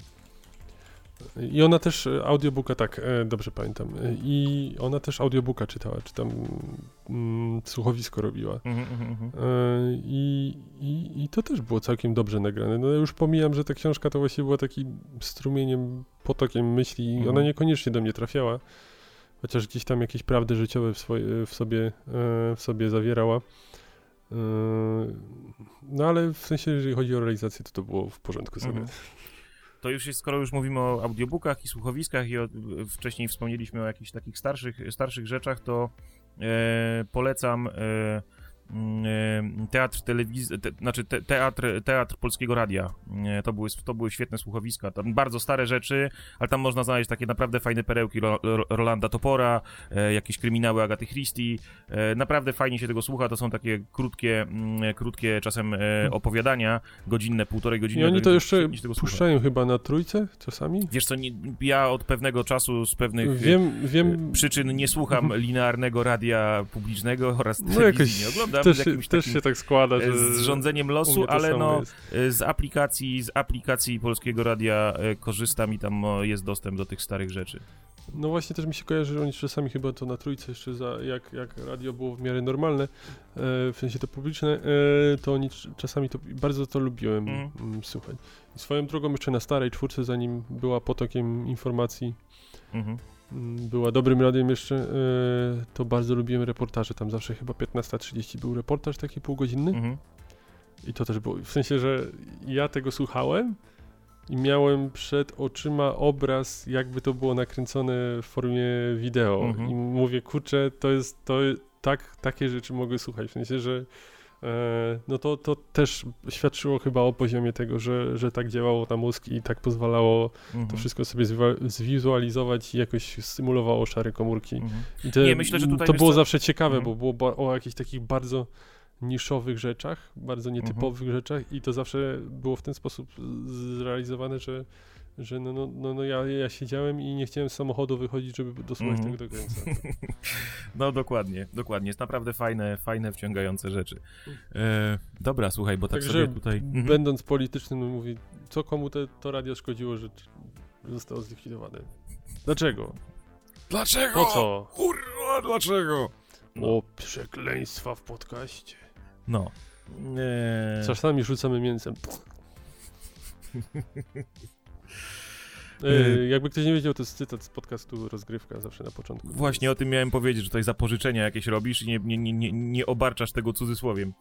I ona też e, audiobooka, tak, e, dobrze pamiętam. E, I ona też audiobooka czytała, czy tam mm, słuchowisko robiła. Mhm. E, I, i, to też było całkiem dobrze nagrane. No już pomijam, że ta książka to właśnie była takim strumieniem, potokiem myśli i ona niekoniecznie do mnie trafiała, chociaż gdzieś tam jakieś prawdy życiowe w, swoje, w, sobie, e, w sobie zawierała. E, No ale w sensie, jeżeli chodzi o realizację, to to było w porządku sobie. Mhm. To już jest, skoro już mówimy o audiobookach i słuchowiskach i o, wcześniej wspomnieliśmy o jakichś takich starszych, starszych rzeczach, to e, polecam e, teatr telewizji, te, znaczy te, teatr, teatr Polskiego Radia. E, to, były, to były świetne słuchowiska. Tam bardzo stare rzeczy, ale tam można znaleźć takie naprawdę fajne perełki Ro, Ro, Rolanda Topora, e, jakieś kryminały Agaty Christie. Naprawdę fajnie się tego słucha. To są takie krótkie, mm, krótkie czasem e, opowiadania, godzinne, półtorej godziny. I oni to jeszcze tego słucha. puszczają chyba na trójce czasami? Wiesz co, nie, ja od pewnego czasu z pewnych Wiem, wiem, przyczyn nie słucham linearnego radia publicznego oraz no telewizji jakoś nie oglądam. Też, z się, jakimś też się tak składa, e, że z rządzeniem losu, ale no jest. e, z aplikacji, z aplikacji Polskiego Radia e, korzystam i tam jest dostęp do tych starych rzeczy. No właśnie też mi się kojarzy, że oni czasami chyba to na trójce jeszcze za, jak, jak radio było w miarę normalne, w sensie to publiczne, to oni cz- czasami to bardzo to lubiłem Mhm. mm, słuchać. I swoją drogą jeszcze na starej czwórce, zanim była potokiem informacji, mm, była dobrym radiem jeszcze, e, to bardzo lubiłem reportaże. Tam zawsze chyba 15.30 był reportaż taki półgodzinny. Mhm. I to też było. W sensie, że ja tego słuchałem i miałem przed oczyma obraz, jakby to było nakręcone w formie wideo. Mhm. I mówię, kurczę, to jest to tak, takie rzeczy mogę słuchać. W sensie, że no to, to też świadczyło chyba o poziomie tego, że, że tak działało na mózg i tak pozwalało Mhm. to wszystko sobie zwizualizować i jakoś stymulowało szare komórki. Mhm. I te, Nie, myślę, że tutaj, to było co- zawsze ciekawe, Mhm. bo było o jakichś takich bardzo niszowych rzeczach, bardzo Mhm. nietypowych rzeczach i to zawsze było w ten sposób zrealizowane, że, że no, no, no, no ja, ja siedziałem i nie chciałem z samochodu wychodzić, żeby dosłuchać Mhm. tego do końca. <laughs> No dokładnie, dokładnie. Jest naprawdę fajne, fajne, wciągające rzeczy. E, dobra, słuchaj, bo tak Także sobie tutaj... Mhm. będąc politycznym, no mówi, co komu te, to radio szkodziło, że zostało zlikwidowane? Dlaczego? Dlaczego? Po co? Kurwa, dlaczego? No. O przekleństwa w podcaście. No. E, Czasami rzucamy mięsem. <laughs> E, Y- jakby ktoś nie wiedział, to jest cytat z podcastu Rozgrywka zawsze na początku. Właśnie o tym miałem powiedzieć, że tutaj zapożyczenia jakieś robisz i nie, nie, nie, nie, nie obarczasz tego cudzysłowiem.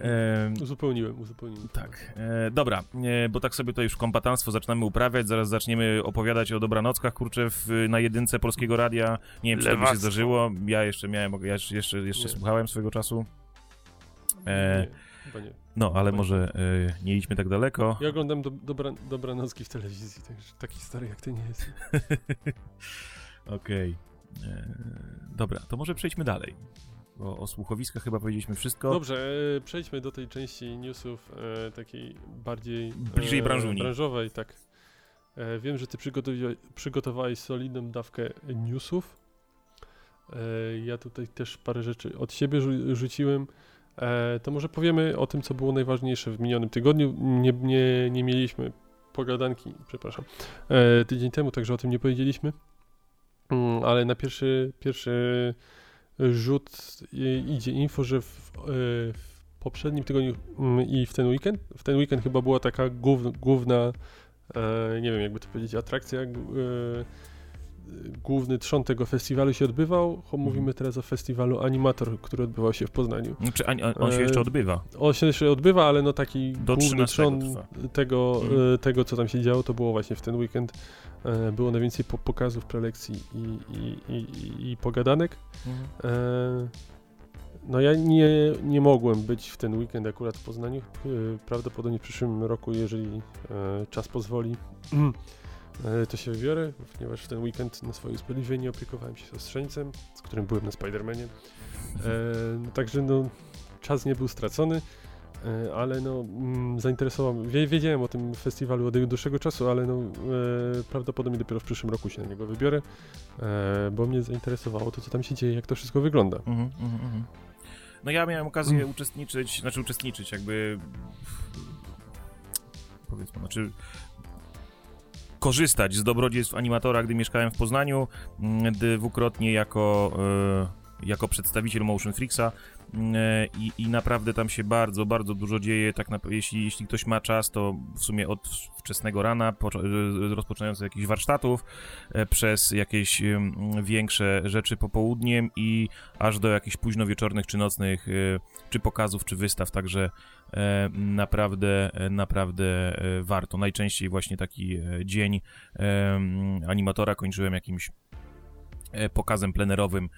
E, Uzupełniłem, uzupełniłem. tak, e, dobra, e, bo tak sobie to już kombatanstwo zaczynamy uprawiać, zaraz zaczniemy opowiadać o dobranockach, kurczę, w, na jedynce Polskiego Radia. Nie wiem, czy to by się Lewactwo. zdarzyło, ja jeszcze miałem, ja jeszcze, jeszcze, jeszcze słuchałem swego czasu. E, Nie, nie. no, ale może e, nie idźmy tak daleko. Ja oglądam do, dobra, dobranocki w telewizji, także taki stary jak ty nie jest. <laughs> Okej. E, Dobra, to może przejdźmy dalej. Bo o słuchowiskach chyba powiedzieliśmy wszystko. Dobrze, e, przejdźmy do tej części newsów e, takiej bardziej Bliżej branżuni. branżowej, tak. E, wiem, że ty przygotowałeś solidną dawkę newsów. E, ja tutaj też parę rzeczy od siebie rzu- rzuciłem. E, to może powiemy o tym, co było najważniejsze w minionym tygodniu. Nie, nie, nie mieliśmy pogadanki, przepraszam, e, tydzień temu, także o tym nie powiedzieliśmy. Mm, ale na pierwszy, pierwszy rzut idzie info, że w, e, w poprzednim tygodniu mm, i w ten weekend, w ten weekend chyba była taka głów, główna, e, nie wiem jakby to powiedzieć, atrakcja, główny trzon tego festiwalu się odbywał. Cho- Mówimy teraz o festiwalu Animator, który odbywał się w Poznaniu. Czy on, on się E, jeszcze odbywa? On się jeszcze odbywa, ale no taki Do główny 13 trzon trwa. tego, Mhm. e, tego, co tam się działo, to było właśnie w ten weekend. E, Było najwięcej po pokazów, prelekcji i, i, i, i, pogadanek. E, No ja nie, nie mogłem być w ten weekend akurat w Poznaniu. Prawdopodobnie w przyszłym roku, jeżeli czas pozwoli, <clears throat> to się wybiorę, ponieważ w ten weekend na swoje usprawiedliwienie opiekowałem się siostrzeńcem, z którym byłem na Spidermanie. E, no, także no, czas nie był stracony. E, ale no, mm, zainteresował mnie. Wiedziałem o tym festiwalu od dłuższego czasu, ale no, e, prawdopodobnie dopiero w przyszłym roku się na niego wybiorę, e, bo mnie zainteresowało to, co tam się dzieje, jak to wszystko wygląda. Mhm, mhm, mhm. No ja miałem okazję mm. uczestniczyć, znaczy uczestniczyć jakby powiedzmy, znaczy korzystać z dobrodziejstw animatora, gdy mieszkałem w Poznaniu, mm, dwukrotnie jako, e, jako przedstawiciel Motion Freaksa E, i, i naprawdę tam się bardzo, bardzo dużo dzieje. Tak na, jeśli, jeśli ktoś ma czas, to w sumie od wczesnego rana, e, rozpoczynając od jakichś warsztatów, e, przez jakieś większe rzeczy popołudniem i aż do jakichś późno wieczornych czy nocnych, czy pokazów, czy wystaw, także naprawdę, naprawdę warto. Najczęściej właśnie taki dzień animatora kończyłem jakimś pokazem plenerowym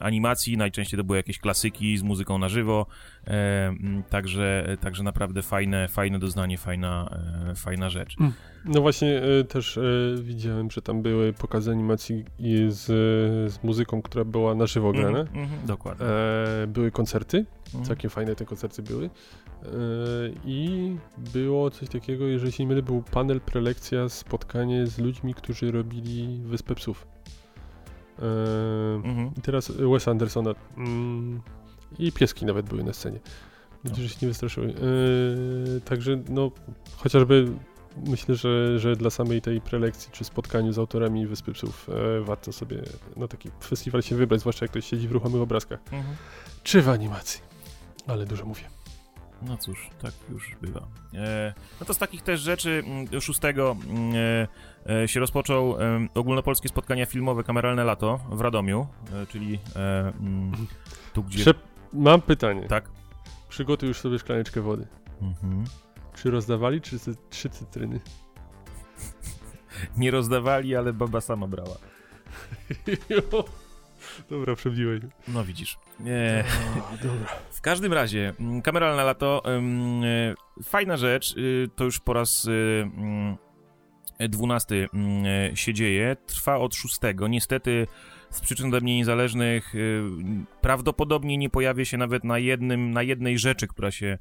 animacji, najczęściej to były jakieś klasyki z muzyką na żywo, także, także naprawdę fajne, fajne doznanie, fajna, e, fajna rzecz. Mm. No właśnie e, też e, widziałem, że tam były pokazy animacji z, z muzyką, która była na żywo mhm, grana. Mm, mm, dokładnie. były koncerty, mm. całkiem fajne te koncerty były. I było coś takiego, jeżeli się nie mylę, był panel, prelekcja, spotkanie z ludźmi, którzy robili Wyspę Psów. Mhm. I teraz Wes Andersona. Mm, I pieski nawet były na scenie. No. się nie wystraszyły. Yy, także no, chociażby myślę, że, że dla samej tej prelekcji czy spotkaniu z autorami Wyspy Psów e, warto sobie na taki festiwal się wybrać, zwłaszcza jak ktoś siedzi w ruchomych obrazkach. Mhm. Czy w animacji. Ale dużo mówię. No cóż, tak już bywa. E, no to z takich też rzeczy 6 mm, e, e, się rozpoczął ogólnopolskie spotkania filmowe Kameralne Lato w Radomiu, e, czyli e, mm, tu gdzie... Prze Mam pytanie. Tak? Przygotuj już sobie szklaneczkę wody. Mhm. Czy rozdawali trzy, trzy cytryny? <laughs> Nie rozdawali, ale baba sama brała. <laughs> Dobra, przebiłeś. No widzisz. E, o, dobra. W każdym razie, mm, kameralne lato, e, fajna rzecz, e, to już po raz e, dwunasty e, się dzieje, trwa od szóstego. Niestety z przyczyn ode mnie niezależnych e, prawdopodobnie nie pojawię się nawet na jednym, na jednej rzeczy, która się,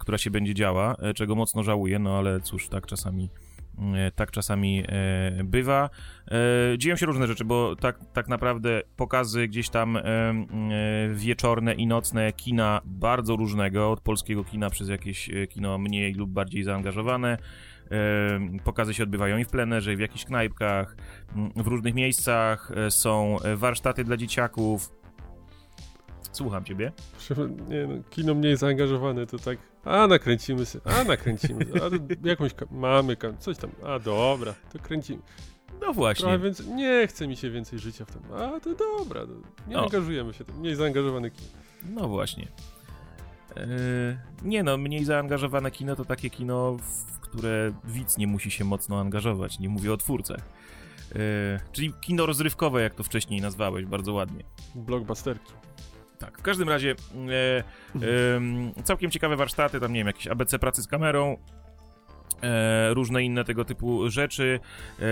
która się będzie działa, czego mocno żałuję, no ale cóż, tak czasami E, tak czasami e, bywa. E, dzieją się różne rzeczy, bo tak, tak naprawdę pokazy gdzieś tam wieczorne i nocne kina bardzo różnego, od polskiego kina przez jakieś kino mniej lub bardziej zaangażowane. Pokazy się odbywają i w plenerze, i w jakichś knajpkach, w różnych miejscach. Są warsztaty dla dzieciaków. Słucham ciebie. <laughs> Nie, no, kino mniej zaangażowane, to tak a nakręcimy sobie, a nakręcimy, a jakąś mamy, coś tam, a dobra, to kręcimy. No właśnie. Trochę więcej, nie chce mi się więcej życia w tym, a to dobra, nie no. angażujemy się, mniej zaangażowany kino. No właśnie. Yy, nie no, mniej zaangażowane kino to takie kino, w które widz nie musi się mocno angażować, nie mówię o twórcach. Yy, czyli kino rozrywkowe, jak to wcześniej nazwałeś, bardzo ładnie. Blockbusterki. Tak, w każdym razie e, e, całkiem ciekawe warsztaty, tam nie wiem, jakieś ABC pracy z kamerą, E, różne inne tego typu rzeczy. E,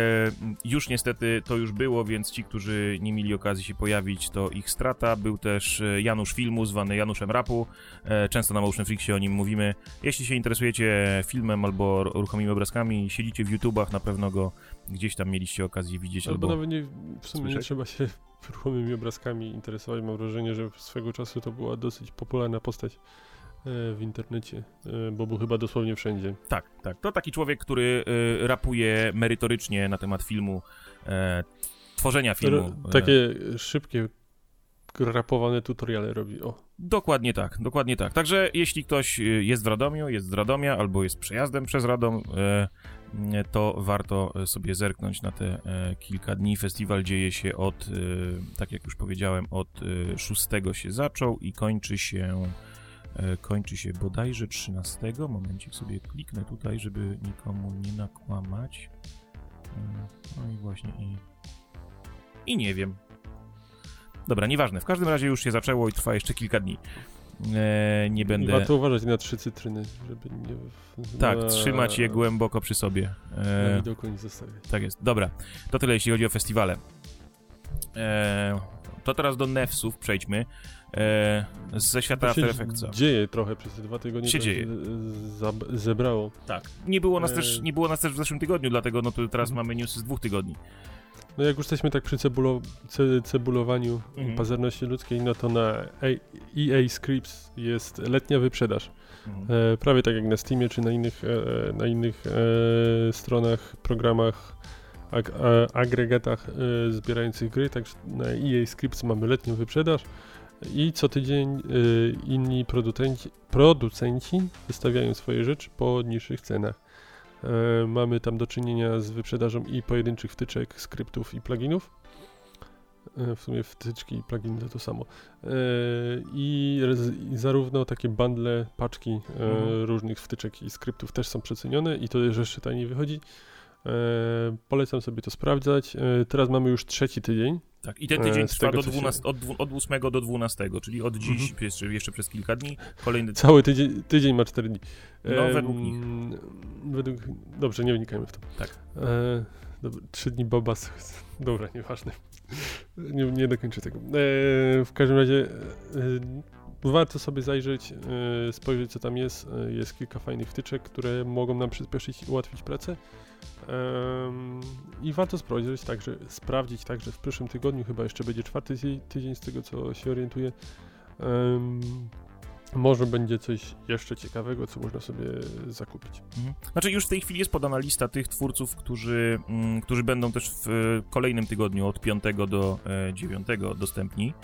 już niestety to już było, więc ci, którzy nie mieli okazji się pojawić, to ich strata. Był też e, Janusz Filmu, zwany Januszem Rapu. E, często na Motion Freaksie o nim mówimy. Jeśli się interesujecie filmem albo ruchomymi obrazkami, siedzicie w YouTubach, na pewno go gdzieś tam mieliście okazję widzieć. Albo, albo nawet nie, w sumie nie trzeba się ruchomymi obrazkami interesować. Mam wrażenie, że swego czasu to była dosyć popularna postać e, w internecie, e, bo był chyba dosłownie wszędzie. Tak, tak. To taki człowiek, który e, rapuje merytorycznie na temat filmu, tworzenia filmu. takie szybkie, rapowane tutoriale robi. O. Dokładnie tak, dokładnie tak. Także jeśli ktoś jest w Radomiu, jest z Radomia albo jest przejazdem przez Radom, to warto sobie zerknąć na te e, kilka dni. Festiwal dzieje się od, e, tak jak już powiedziałem, od 6 e, się zaczął i kończy się kończy się bodajże 13. Momencik sobie kliknę tutaj, żeby nikomu nie nakłamać. No i właśnie i, i nie wiem. Dobra, nieważne. W każdym razie już się zaczęło i trwa jeszcze kilka dni. E, nie będę... Warto uważać na trzy cytryny, żeby nie... Tak, trzymać je głęboko przy sobie. E, na widoku nie zostawiać. Tak jest. Dobra, to tyle jeśli chodzi o festiwale. E, to teraz do Nefsów przejdźmy. E, ze świata się After Effectsa. dzieje trochę przez te dwa tygodnie. Się dzieje. zebrało. Tak. Nie było, nas E, też, nie było nas też w zeszłym tygodniu, dlatego no to teraz Mhm. mamy newsy z dwóch tygodni. No jak już jesteśmy tak przy cebulo, ce, cebulowaniu Mhm. pazerności ludzkiej, no to na EA Scripts jest letnia wyprzedaż. Mhm. E, prawie tak jak na Steamie czy na innych, e, na innych e, stronach, programach, ag, e, agregatach e, zbierających gry, także na EA Scripts mamy letnią wyprzedaż i co tydzień e, inni producenci, producenci wystawiają swoje rzeczy po niższych cenach. E, mamy tam do czynienia z wyprzedażą i pojedynczych wtyczek, skryptów i pluginów. E, W sumie wtyczki i pluginy to to samo. E, I, rez- i zarówno takie bundle, paczki Mhm. różnych wtyczek i skryptów też są przecenione i to jeszcze taniej wychodzi. E, polecam sobie to sprawdzać. E, teraz mamy już trzeci tydzień. Tak, i ten tydzień E, trwa do co się- 12, od, od 8 do 12, czyli od dziś, Mhm. jeszcze, jeszcze przez kilka dni, kolejny Cały tydzień, tydzień ma 4 dni. No, według nich. Według, dobrze, nie wnikajmy w to. Tak. E, dobra, 3 dni Boba. Dobra, nieważne. Nie, nie dokończę tego. E, w każdym razie warto sobie zajrzeć, spojrzeć co tam jest. Jest kilka fajnych wtyczek, które mogą nam przyspieszyć i ułatwić pracę. I warto sprawdzić także, sprawdzić także w przyszłym tygodniu, chyba jeszcze będzie czwarty tydzień, z tego co się orientuję. Może będzie coś jeszcze ciekawego, co można sobie zakupić. Mhm. Znaczy już w tej chwili jest podana lista tych twórców, którzy, mm, którzy będą też w e, kolejnym tygodniu od 5 do e, 9 dostępni.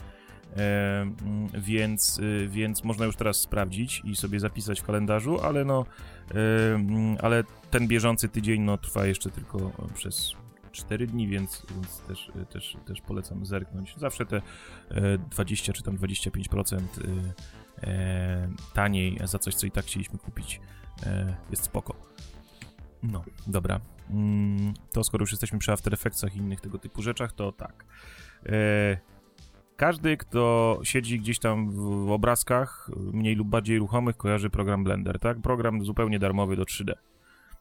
E, mm, więc, y, więc można już teraz sprawdzić i sobie zapisać w kalendarzu, ale no e, mm, ale ten bieżący tydzień no, trwa jeszcze tylko przez 4 dni, więc, więc też, też, też polecam zerknąć. Zawsze te e, 20 czy tam 25% y, e, taniej za coś, co i tak chcieliśmy kupić e, jest spoko. No, dobra. Mm, to skoro już jesteśmy przy After Effectsach i innych tego typu rzeczach, to tak. Każdy, kto siedzi gdzieś tam w, obrazkach, mniej lub bardziej ruchomych, kojarzy program Blender, tak? Program zupełnie darmowy do 3D.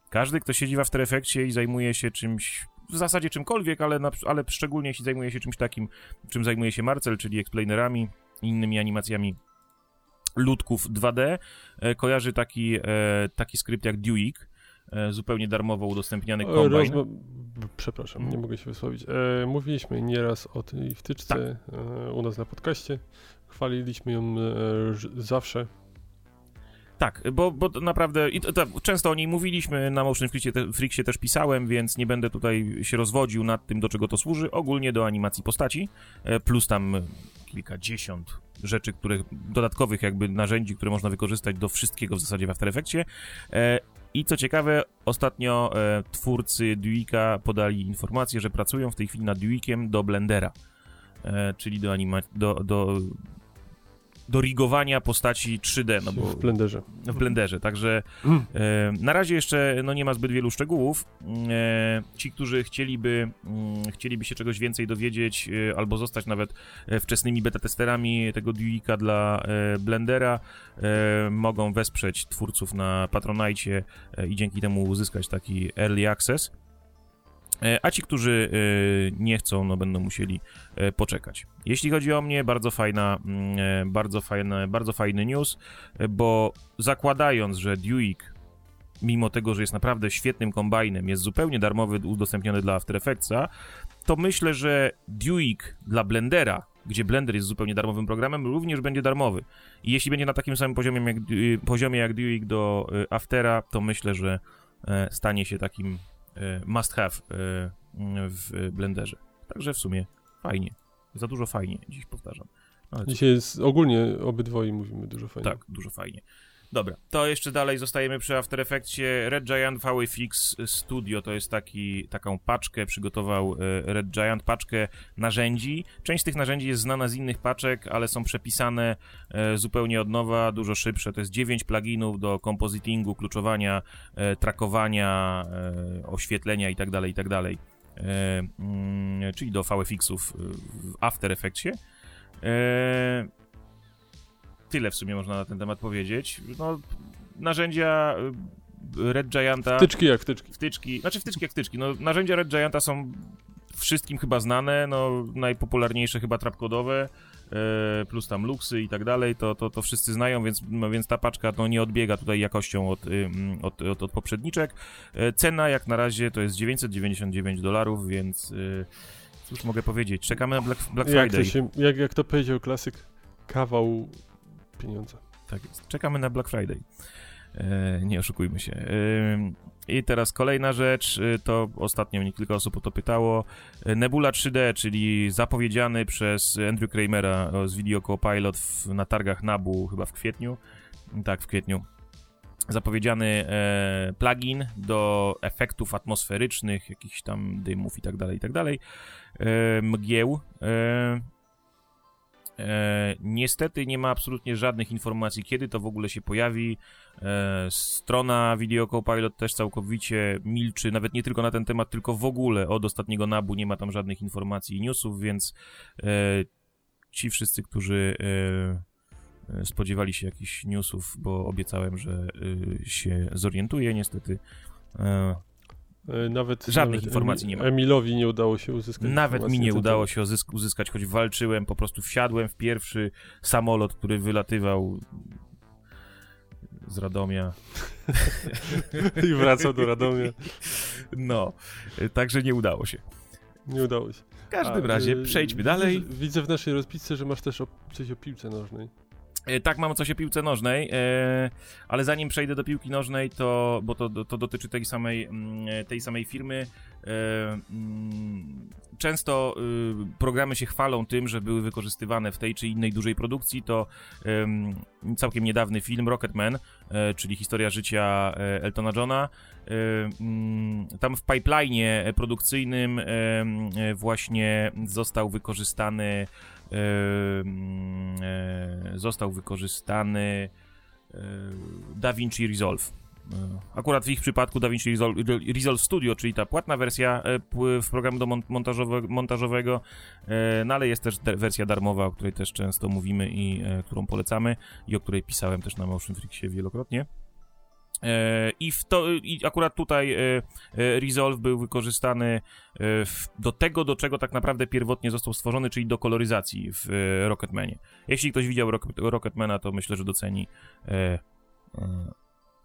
Każdy, kto siedzi w After Effectsie i zajmuje się czymś, w zasadzie czymkolwiek, ale, na, ale szczególnie jeśli zajmuje się czymś takim, czym zajmuje się Marcel, czyli explainerami i innymi animacjami ludków 2D, e, kojarzy taki, e, taki skrypt jak Duik, zupełnie darmowo udostępniany E, Combine. rozma- Przepraszam, nie mogę się wysłowić. E, mówiliśmy nieraz o tej wtyczce e, u nas na podcaście. Chwaliliśmy ją e, zawsze. Tak, bo, bo naprawdę i to, to, często o niej mówiliśmy, na Motion Freaksie, te, też pisałem, więc nie będę tutaj się rozwodził nad tym, do czego to służy. Ogólnie do animacji postaci, e, plus tam kilkadziesiąt rzeczy, których, dodatkowych jakby narzędzi, które można wykorzystać do wszystkiego w zasadzie w After Effectsie. I co ciekawe, ostatnio e, twórcy Duika podali informację, że pracują w tej chwili nad Duikiem do Blendera, e, czyli do, anima- do, do, do rigowania postaci 3D, no bo w Blenderze. w Blenderze, także Mm. e, na razie jeszcze no, nie ma zbyt wielu szczegółów. E, ci, którzy chcieliby, mm, chcieliby się czegoś więcej dowiedzieć e, albo zostać nawet e, wczesnymi beta-testerami tego Duika dla e, Blendera, e, mogą wesprzeć twórców na Patronite i dzięki temu uzyskać taki early access. E, A ci, którzy e, nie chcą, no będą musieli e, poczekać. Jeśli chodzi o mnie, bardzo fajna, mm, bardzo fajne, bardzo fajny news, bo zakładając, że Duik, mimo tego, że jest naprawdę świetnym kombajnem, jest zupełnie darmowy, udostępniony dla After Effectsa, to myślę, że Duik dla Blendera, gdzie Blender jest zupełnie darmowym programem, również będzie darmowy. I jeśli będzie na takim samym poziomie jak, y, poziomie jak Duik do y, Aftera, to myślę, że stanie się takim must have e, w Blenderze. Także w sumie fajnie. Za dużo fajnie, dziś powtarzam. No, Ale Dzisiaj jest ogólnie obydwoje mówimy dużo fajnie. tak, dużo fajnie. Dobra, to jeszcze dalej zostajemy przy After Effectsie. Red Giant VFX Studio to jest taki, taką paczkę, przygotował e, Red Giant, paczkę narzędzi. Część tych narzędzi jest znana z innych paczek, ale są przepisane e, zupełnie od nowa, dużo szybsze. To jest 9 pluginów do compositingu, kluczowania, e, trakowania, oświetlenia itd., itd., e, mm, czyli do VFX-ów w After Effectsie. Tyle w sumie można na ten temat powiedzieć. No, narzędzia y, Red Gianta, Wtyczki jak wtyczki. wtyczki, znaczy wtyczki jak wtyczki, no narzędzia Red Gianta są wszystkim chyba znane, no najpopularniejsze chyba trapkodowe, e, plus tam luksy i tak dalej, to, to, to wszyscy znają, więc, no, więc ta paczka no, nie odbiega tutaj jakością od, od, od, od poprzedniczek. Cena jak na razie to jest 999 dolarów, więc cóż mogę powiedzieć, czekamy na Black, Black Friday. Jak to, się, jak, jak to powiedział klasyk, kawał pieniądza. Tak jest, czekamy na Black Friday. E, nie oszukujmy się. E, I teraz kolejna rzecz, e, to ostatnio mnie kilka osób o to pytało. Nebula 3D, czyli zapowiedziany przez Andrew Kramera z Video Copilot na targach Nabu chyba w kwietniu. Tak, w kwietniu. Zapowiedziany plugin do efektów atmosferycznych, jakichś tam dymów i tak dalej, i tak dalej. Mgieł. E, niestety nie ma absolutnie żadnych informacji, kiedy to w ogóle się pojawi. E, strona Video Copilot też całkowicie milczy, nawet nie tylko na ten temat, tylko w ogóle od ostatniego nabu nie ma tam żadnych informacji i newsów, więc e, ci wszyscy, którzy e, e, spodziewali się jakichś newsów, bo obiecałem, że e, się zorientuję, niestety nawet, Żadnych nawet informacji nie ma. Emilowi nie udało się uzyskać. Nawet mi nie udało się uzysk uzyskać, choć walczyłem, po prostu wsiadłem w pierwszy samolot, który wylatywał z Radomia. <laughs> I wracał do Radomia. No, także nie udało się. Nie udało się. W każdym A, razie, przejdźmy dalej. Widzę w naszej rozpisce, że masz też o, coś o piłce nożnej. E, tak, mam coś o piłce nożnej, e, ale zanim przejdę do piłki nożnej, to, bo to, to dotyczy tej samej, mm, e, tej samej firmy, mm, często y, programy się chwalą tym, że były wykorzystywane w tej czy innej dużej produkcji, to całkiem niedawny film Rocketman, czyli historia życia Eltona Johna, mm, tam w pipeline produkcyjnym właśnie został wykorzystany został wykorzystany DaVinci Resolve. E, akurat w ich przypadku DaVinci Resolve, Resolve Studio, czyli ta płatna wersja e, w programu do montażowego, montażowego, e, no ale jest też wersja darmowa, o której też często mówimy i którą polecamy i o której pisałem też na Motion Freaksie wielokrotnie. E, I, w to, I akurat tutaj e, e, Resolve był wykorzystany do tego, do czego tak naprawdę pierwotnie został stworzony, czyli do koloryzacji w Rocketmanie. Jeśli ktoś widział Rocketmana, to myślę, że doceni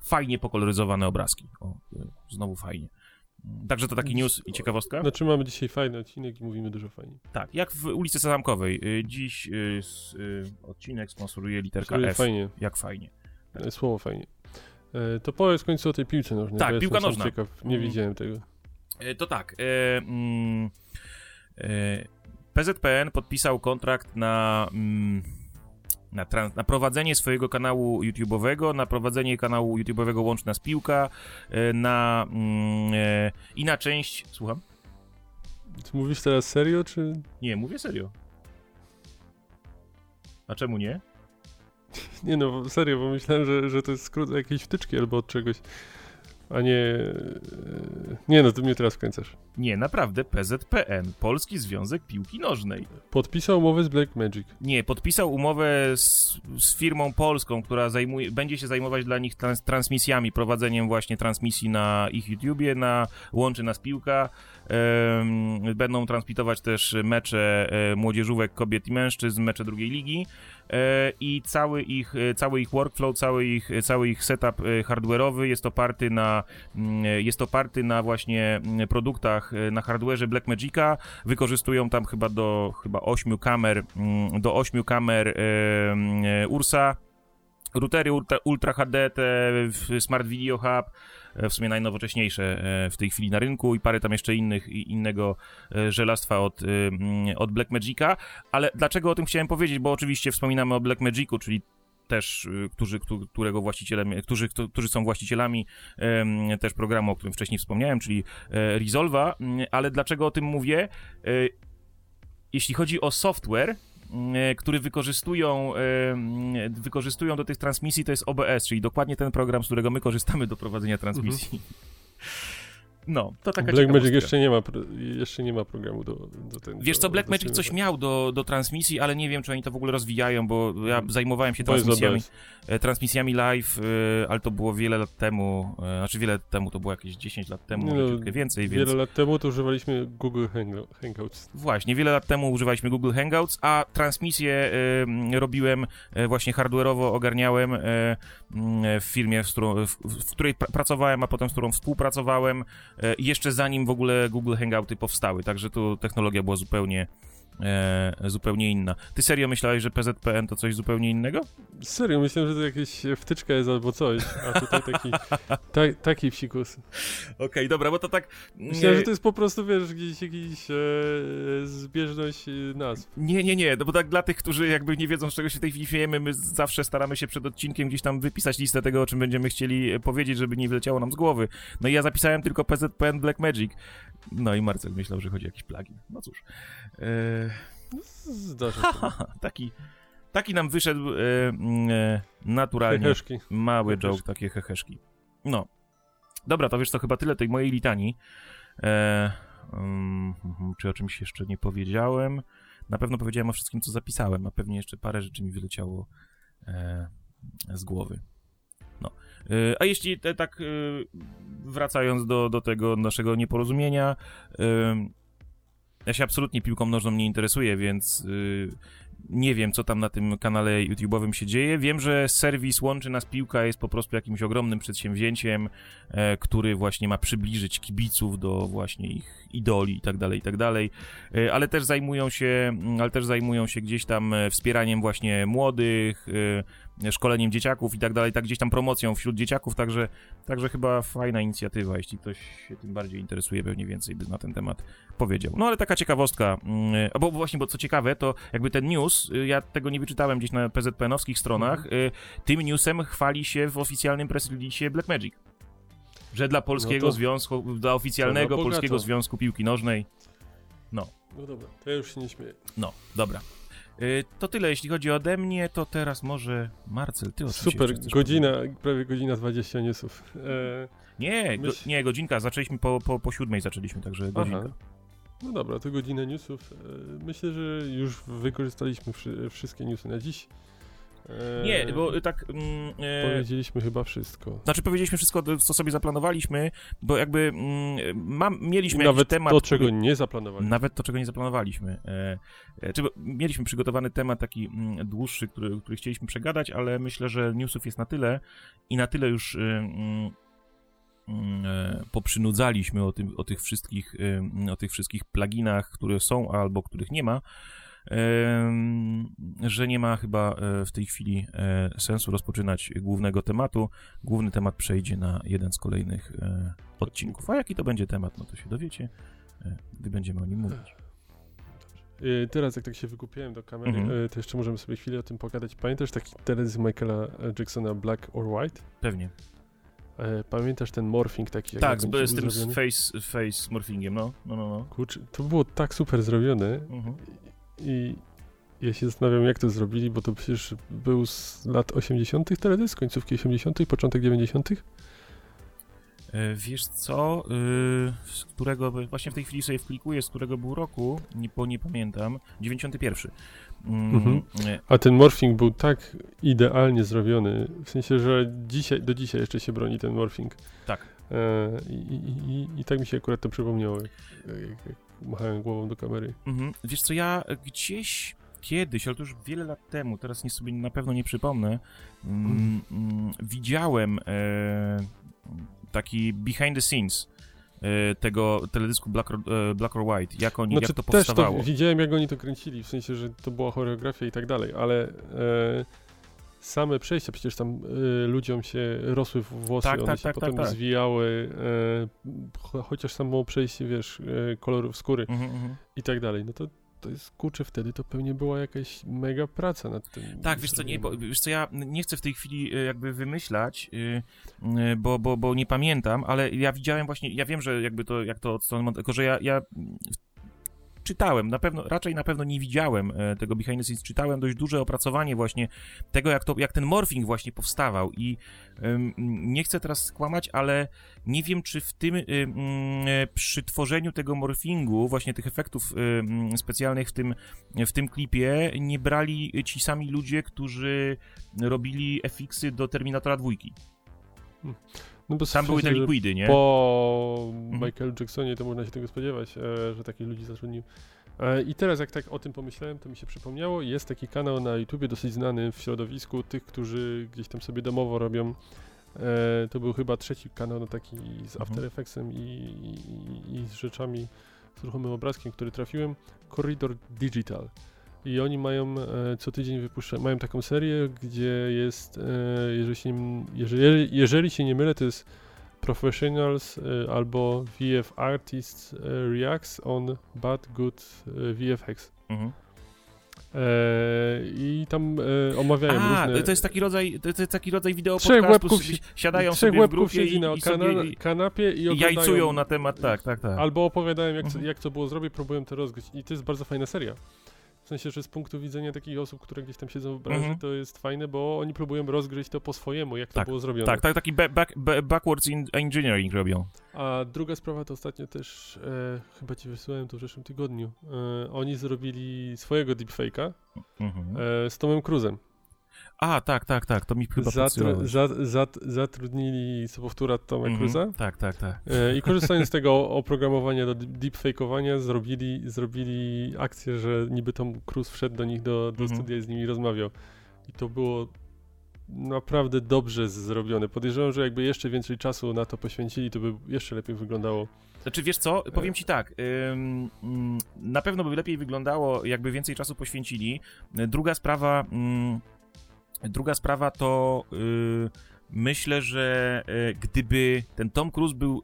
fajnie pokoloryzowane obrazki. O, znowu fajnie. Także to taki news i ciekawostka. Znaczy mamy dzisiaj fajny odcinek i mówimy dużo fajnie. Tak, jak w ulicy Sezamkowej. Dziś odcinek sponsoruje literka F. Fajnie. Jak fajnie. Tak. Słowo fajnie. E, to powiedz w końcu o tej piłce nożnej. Tak, piłka nożna. Ciekaw, nie mm. widziałem tego. E, to tak. E, mm, PZPN podpisał kontrakt na, mm, na, trans, na, prowadzenie swojego kanału YouTube'owego, na prowadzenie kanału YouTube'owego Łączna z Piłka, na mm, i na część... Słucham? Ty mówisz teraz serio, czy... Nie, mówię serio. A czemu nie? <laughs> Nie no, serio, bo myślałem, że, że to jest skrót jakiejś wtyczki albo od czegoś, a nie... E, nie no, ty mnie teraz wkręcasz. Nie, naprawdę, PZPN, Polski Związek Piłki Nożnej. Podpisał umowę z Black Magic. Nie, podpisał umowę z, z firmą polską, która zajmuje, będzie się zajmować dla nich trans, transmisjami, prowadzeniem właśnie transmisji na ich YouTubie, na Łączy Nas Piłka. Będą transmitować też mecze e, młodzieżówek kobiet i mężczyzn, mecze drugiej ligi. E, i cały ich, e, cały ich workflow, cały ich, cały ich setup hardware'owy jest oparty na, mm, jest oparty na właśnie mm, produktach na hardware'ze Blackmagica. Wykorzystują tam chyba do chyba 8 kamer, mm, do 8 kamer Ursa, routery Ultra, Ultra HD, te Smart Video Hub, w sumie najnowocześniejsze e, w tej chwili na rynku i parę tam jeszcze innych innego e, żelastwa od, od Blackmagica, ale dlaczego o tym chciałem powiedzieć, bo oczywiście wspominamy o Blackmagicu, czyli też, którzy, którego właścicielem, którzy, którzy są właścicielami też programu, o którym wcześniej wspomniałem, czyli Resolva, ale dlaczego o tym mówię? Jeśli chodzi o software, E, który wykorzystują, e, wykorzystują do tych transmisji, to jest OBS, czyli dokładnie ten program, z którego my korzystamy do prowadzenia transmisji. Mhm. <laughs> No, to taka Blackmagic jeszcze nie ma, jeszcze nie ma programu do, do tego. Wiesz co, Blackmagic coś miał do, do transmisji, ale nie wiem, czy oni to w ogóle rozwijają, bo ja zajmowałem się transmisjami, e, transmisjami live, e, ale to było wiele lat temu, e, znaczy wiele lat temu, to było jakieś 10 lat temu, no, troszkę więcej, Wiele lat temu to używaliśmy Google Hangouts. Właśnie, wiele lat temu używaliśmy Google Hangouts, a transmisję robiłem właśnie hardware'owo, ogarniałem w firmie, w, której pr pracowałem, a potem z którą współpracowałem, E, jeszcze zanim w ogóle Google Hangouty powstały, także tu technologia była zupełnie e, zupełnie inna. Ty serio myślałeś, że PZPN to coś zupełnie innego? Serio, myślałem, że to jakaś wtyczka jest albo coś, a tutaj taki, <laughs> ta, taki psikus. Okej, okay, dobra, bo to tak... Myślałem, że to jest po prostu, wiesz, gdzieś jakiś e, zbieżność e, nazw. Nie, nie, nie, no bo tak dla tych, którzy jakby nie wiedzą, z czego się w tej chwili wiemy, my zawsze staramy się przed odcinkiem gdzieś tam wypisać listę tego, o czym będziemy chcieli e, powiedzieć, żeby nie wyleciało nam z głowy. No i ja zapisałem tylko PZPN Blackmagic. No i Marcel myślał, że chodzi o jakiś plugin. No cóż. Zdarza się. taki, taki nam wyszedł e, e, naturalnie. Heheszki. Mały heheszki. joke, takie heheszki. No. Dobra, to wiesz co, chyba tyle tej mojej litanii. E, um, czy o czymś jeszcze nie powiedziałem? Na pewno powiedziałem o wszystkim, co zapisałem, a pewnie jeszcze parę rzeczy mi wyleciało e, z głowy. No. E, a jeśli te, tak e, wracając do, do tego naszego nieporozumienia, ja się absolutnie piłką nożną nie interesuję, więc yy, nie wiem, co tam na tym kanale YouTube'owym się dzieje. Wiem, że serwis Łączy Nas Piłka jest po prostu jakimś ogromnym przedsięwzięciem, e, który właśnie ma przybliżyć kibiców do właśnie ich idoli i tak dalej, i tak dalej. E, ale też zajmują się, ale też zajmują się gdzieś tam e, wspieraniem właśnie młodych, e, szkoleniem dzieciaków i tak dalej, tak gdzieś tam promocją wśród dzieciaków, także, także chyba fajna inicjatywa, jeśli ktoś się tym bardziej interesuje, pewnie więcej by na ten temat powiedział. No ale taka ciekawostka, mm, bo właśnie, bo co ciekawe, to jakby ten news, y, ja tego nie wyczytałem gdzieś na PZPN-owskich stronach, mhm. tym newsem chwali się w oficjalnym press release Blackmagic. Że dla polskiego no to, związku, dla oficjalnego polskiego związku piłki nożnej. No. No dobra, to ja już się nie śmieję. No, dobra. Y, to tyle, jeśli chodzi ode mnie, to teraz może Marcel, ty o Super, godzina, powiedzieć? prawie godzina 20 newsów. E, nie, myśl... go, nie, godzinka, zaczęliśmy po, po, po siódmej zaczęliśmy, także godzinka. Aha. No dobra, to godzinę newsów. E, myślę, że już wykorzystaliśmy wszy, wszystkie newsy na dziś. Nie, bo tak... Mm, e... Powiedzieliśmy chyba wszystko. Znaczy powiedzieliśmy wszystko, co sobie zaplanowaliśmy, bo jakby mm, mam, mieliśmy Nawet temat... to, czego nie zaplanowaliśmy. Nawet to, czego nie zaplanowaliśmy. E, e, czy, mieliśmy przygotowany temat taki mm, dłuższy, który, który chcieliśmy przegadać, ale myślę, że newsów jest na tyle i na tyle już... Y, mm, e, poprzynudzaliśmy o, tym, o tych wszystkich y, o tych wszystkich pluginach, które są albo których nie ma, że nie ma chyba e, w tej chwili e, sensu rozpoczynać głównego tematu. Główny temat przejdzie na jeden z kolejnych e, odcinków. A jaki to będzie temat, no to się dowiecie, gdy będziemy o nim mówić. Teraz, jak tak się wykupiłem do kamery, mhm. to jeszcze możemy sobie chwilę o tym pogadać. Pamiętasz taki teledysk Michaela Jacksona Black or White? Pewnie. Pamiętasz ten morphing taki? Tak, z, z tym face, face morphingiem, no. no, no, no. Kurczę, to było tak super zrobione mhm. I ja się zastanawiam, jak to zrobili, bo to przecież był z lat 80. teledysk, końcówki 80., początek 90. E, wiesz co, yy, z którego, właśnie w tej chwili sobie wklikuję, z którego był roku, nie, bo nie pamiętam, 91. Mm, mhm. A ten morphing był tak idealnie zrobiony, w sensie, że dzisiaj, do dzisiaj jeszcze się broni ten morphing. Tak. E, i, i, i, tak mi się akurat to przypomniało, jak, jak, jak machałem głową do kamery. Mhm. Wiesz co, ja gdzieś kiedyś, ale to już wiele lat temu, teraz nie sobie na pewno nie przypomnę, mm, mm, widziałem e, taki behind the scenes e, tego teledysku Black or, e, Black or White, jak, oni, znaczy, jak to powstawało. Też to widziałem, jak oni to kręcili, w sensie, że to była choreografia i tak dalej, ale e, same przejścia, przecież tam y, ludziom się rosły włosy, tak, one tak, się tak, potem tak, tak. zwijały, y, chociaż samo przejście, wiesz, y, kolorów skóry mhm, mhm. i tak dalej, no to to jest, kurczę, wtedy to pewnie była jakaś mega praca nad tym. Tak, wiesz co, nie, bo, wiesz co, ja nie chcę w tej chwili jakby wymyślać, bo, bo, bo nie pamiętam, ale ja widziałem właśnie, ja wiem, że jakby to, jak to od strony, tylko że ja, ja czytałem, na pewno, raczej na pewno nie widziałem e, tego behind the scenes, czytałem dość duże opracowanie właśnie tego, jak, to, jak ten morphing właśnie powstawał. I ym, nie chcę teraz skłamać, ale nie wiem, czy w tym, ym, przy tworzeniu tego morphingu, właśnie tych efektów ym, specjalnych w tym, w tym klipie, nie brali ci sami ludzie, którzy robili FX-y do Terminatora dwójki. No bo Tam były te likwidy, nie? Po Mhm. Michael Jacksonie to można się tego spodziewać, e, że takich ludzi zatrudnił. E, I teraz jak tak o tym pomyślałem, to mi się przypomniało, jest taki kanał na YouTubie dosyć znany w środowisku tych, którzy gdzieś tam sobie domowo robią. E, to był chyba trzeci kanał, no taki z Mhm. After Effectsem i, i, i z rzeczami, z ruchomym obrazkiem, który trafiłem. Corridor Digital. I oni mają e, co tydzień wypuszczają, mają taką serię, gdzie jest, e, jeżeli, się, nie- jeżeli, jeżeli się nie mylę, to jest Professionals e, albo VF Artists Reacts on Bad Good VFX. Mhm. E, I tam e, omawiają A, różne... to jest taki rodzaj, to, jest taki rodzaj wideo Trzech podcastu, łebków si- siadają Trzech sobie w grupie siedzi i, na i kana i, kanapie i oglądają... jajcują na temat, tak, tak, tak. Albo opowiadają, jak, co, Mhm. jak to było zrobić, próbują to rozgryźć. I to jest bardzo fajna seria. W sensie, że z punktu widzenia takich osób, które gdzieś tam siedzą w branży, Mhm. to jest fajne, bo oni próbują rozgryźć to po swojemu, jak Tak, to było zrobione. Tak, tak, taki ba back, ba backwards in engineering robią. A druga sprawa to ostatnio też, e, chyba ci wysyłałem to w zeszłym tygodniu. E, oni zrobili swojego deepfake'a Mhm. e, z Tomem Cruzem. A, tak, tak, tak, to mi chyba Zatru, za, zat, zatrudnili sobowtóra Toma Mhm. Cruza Tak, tak, tak. e, i korzystając z tego oprogramowania do deepfake'owania zrobili, zrobili akcję, że niby Tom Cruise wszedł do nich do, do Mhm. studia i z nimi rozmawiał. I to było naprawdę dobrze zrobione. Podejrzewam, że jakby jeszcze więcej czasu na to poświęcili, to by jeszcze lepiej wyglądało. Znaczy, wiesz co, powiem ci tak, ym, na pewno by lepiej wyglądało, jakby więcej czasu poświęcili. Druga sprawa, ym, druga sprawa to y, myślę, że y, gdyby ten Tom Cruise był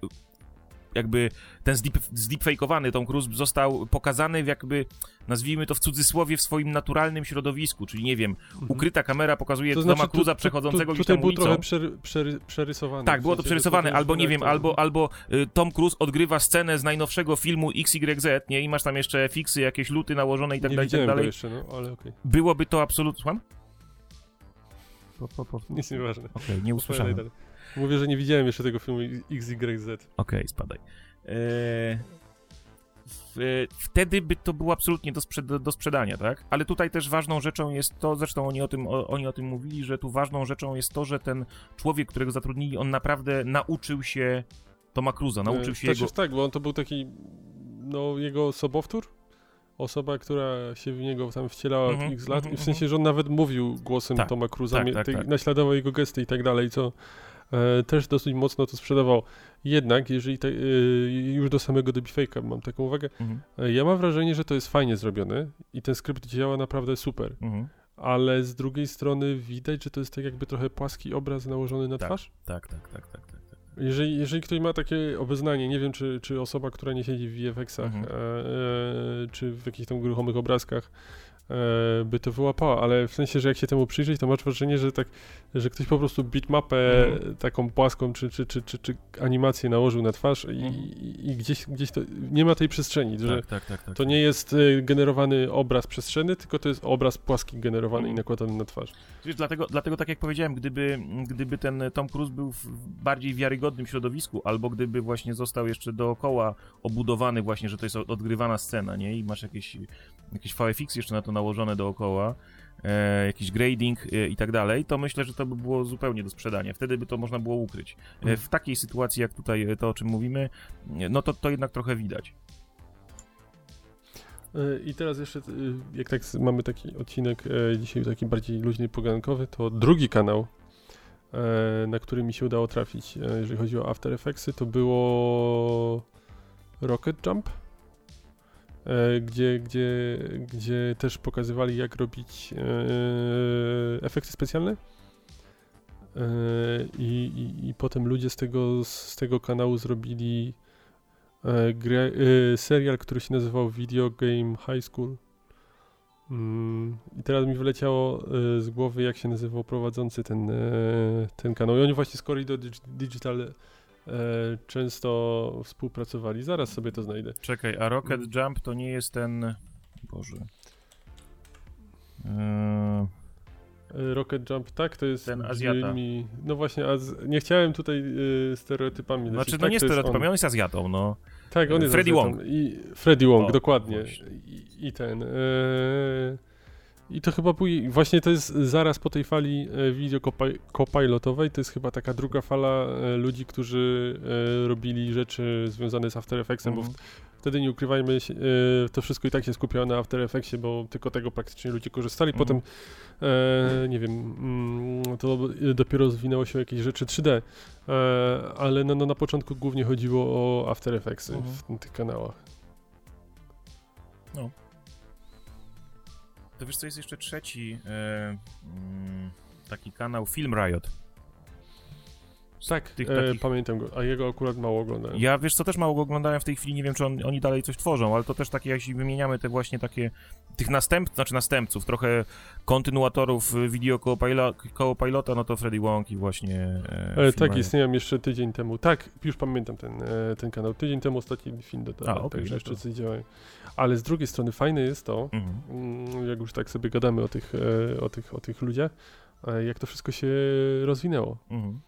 jakby ten zdeep, zdeepfakeowany Tom Cruise został pokazany w jakby, nazwijmy to w cudzysłowie, w swoim naturalnym środowisku, czyli nie wiem, ukryta kamera pokazuje Toma tu- Cruza tu- przechodzącego tu, gdzieś tutaj tam był ulicą. trochę przery, przery, przerysowany. Tak, w było to przerysowane, albo nie wiem, to- albo, albo y, Tom Cruise odgrywa scenę z najnowszego filmu XYZ, nie? I masz tam jeszcze fiksy, jakieś luty nałożone i tak dalej, i tak dalej. jeszcze, no, ale okej. Byłoby to absolutnie... Słucham? Nic nieważne. Okej, nie Opowiadaj usłyszałem. Mówię, że nie widziałem jeszcze tego filmu XYZ. Okej, spadaj. Eee, w, wtedy by to było absolutnie do, sprzed, do sprzedania, tak? Ale tutaj też ważną rzeczą jest to, zresztą oni o, tym, o, oni o tym mówili, że tu ważną rzeczą jest to, że ten człowiek, którego zatrudnili, on naprawdę nauczył się Toma Cruza, nauczył E, się też jego... jest tak, bo on to był taki, no, jego sobowtór. Osoba, która się w niego tam wcielała Mhm, w x lat. mhm, I w sensie, że on nawet mówił głosem Tak, Toma Cruza, tak, tak, tak. naśladował jego gesty i tak dalej, co e, też dosyć mocno to sprzedawał. Jednak, jeżeli te, e, już do samego deepfake'a mam taką uwagę, Mhm, e, ja mam wrażenie, że to jest fajnie zrobione i ten skrypt działa naprawdę super. mhm. Ale z drugiej strony widać, że to jest tak jakby trochę płaski obraz nałożony na Tak. twarz. Tak, tak, tak. tak. Jeżeli, jeżeli ktoś ma takie obeznanie, nie wiem czy, czy osoba, która nie siedzi w VFX-ach, Mhm. e, e, czy w jakichś tam ruchomych obrazkach, by to wyłapała, ale w sensie, że jak się temu przyjrzeć, to masz wrażenie, że tak, że ktoś po prostu bitmapę Mhm. taką płaską, czy, czy, czy, czy, czy animację nałożył na twarz i, Mhm. i, gdzieś, gdzieś to, nie ma tej przestrzeni, że Tak, tak, tak, tak. to nie jest e, generowany obraz przestrzenny, tylko to jest obraz płaski generowany Mhm. i nakładany na twarz. Wiesz, dlatego, dlatego tak jak powiedziałem, gdyby, gdyby ten Tom Cruise był w bardziej wiarygodnym środowisku, albo gdyby właśnie został jeszcze dookoła obudowany właśnie, że to jest odgrywana scena, nie? I masz jakieś, jakieś VFX jeszcze na to nałożone dookoła, e, jakiś grading e, i tak dalej, to myślę, że to by było zupełnie do sprzedania. Wtedy by to można było ukryć. E, Mhm. w takiej sytuacji, jak tutaj e, to, o czym mówimy, e, no to, to jednak trochę widać. E, I teraz jeszcze, jak tak mamy taki odcinek dzisiaj taki bardziej luźny, pogankowy, to drugi kanał, na który mi się udało trafić, jeżeli chodzi o After Effectsy, to było Rocket Jump, gdzie, gdzie, gdzie też pokazywali, jak robić e, efekty specjalne. E, I, i, I potem ludzie z tego, z tego kanału zrobili e, e, serial, który się nazywał Video Game High School. Mm, I teraz mi wyleciało e, z głowy, jak się nazywał prowadzący ten, e, ten kanał. I oni właśnie z Corridor Dig- Digital często współpracowali. Zaraz sobie to znajdę. Czekaj, a Rocket mm. Jump to nie jest ten... Boże... Eee... Rocket Jump, tak, to jest... Ten Azjata. Mi... No właśnie, az... nie chciałem tutaj y, stereotypami Znaczy, no tak, nie stereotypami, on. on jest Azjatą, no. Tak, on jest Freddy Azjatą. Wong. I Freddy Wong, O, dokładnie. I, I ten... Y... I to chyba był, właśnie to jest zaraz po tej fali e, video copilotowej, to jest chyba taka druga fala e, ludzi, którzy e, robili rzeczy związane z After Effectsem, mm. bo Mhm. wtedy nie ukrywajmy, się, to wszystko i tak się skupiało na After Effectsie, bo tylko tego praktycznie ludzie korzystali. Mhm. Potem, e, nie wiem, mm, to dopiero zwinęło się jakieś rzeczy 3D, e, ale no, no, na początku głównie chodziło o After Effectsy Mhm. w tych kanałach. To wiesz co, jest jeszcze trzeci e, mm, taki kanał Film Riot. Tak, tych e, takich- pamiętam go, a jego akurat mało oglądałem. Ja wiesz co, też mało go oglądałem w tej chwili, nie wiem czy on, oni dalej coś tworzą, ale to też takie, jeśli wymieniamy te właśnie takie, tych następców, znaczy następców, trochę kontynuatorów y, video koło, pilota, koło pilota, no to Freddy Wong i właśnie e, E, tak, istniałem jeszcze tydzień temu. Tak, już pamiętam ten, e, ten kanał. Tydzień temu ostatni film A, okej, także no jeszcze to- coś działają. Ale z drugiej strony fajne jest to, Mhm. mm, jak już tak sobie gadamy o tych, e, o tych, o tych ludziach, e, jak to wszystko się rozwinęło. Mhm.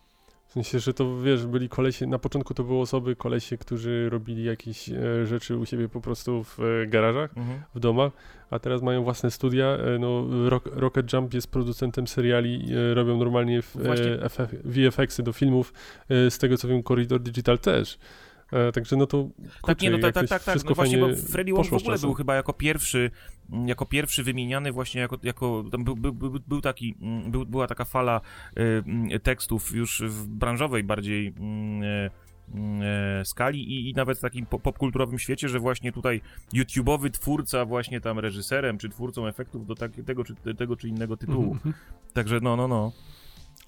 Sensie, że to wiesz, byli kolesie, na początku to były osoby, kolesie, którzy robili jakieś e, rzeczy u siebie po prostu w e, garażach, Mhm. w domach, a teraz mają własne studia. E, no, Rock, Rocket Jump jest producentem seriali, e, robią normalnie w, Właśnie- e, FF, VFX-y do filmów, e, z tego co wiem, Corridor Digital też. E, także no to Tak, kurczę, nie, no tak, tak, tak, tak. No właśnie, bo Freddy Wong w ogóle czasem. był chyba jako pierwszy, mm, jako pierwszy wymieniany właśnie jako, jako tam był, był, był, był taki, mm, był, była taka fala y, mm, tekstów już w branżowej bardziej mm, mm, e, skali i, i nawet w takim po- popkulturowym świecie, że właśnie tutaj YouTube'owy twórca właśnie tam reżyserem czy twórcą efektów do tak, tego, czy, tego czy innego tytułu. Mhm. Także no, no, no.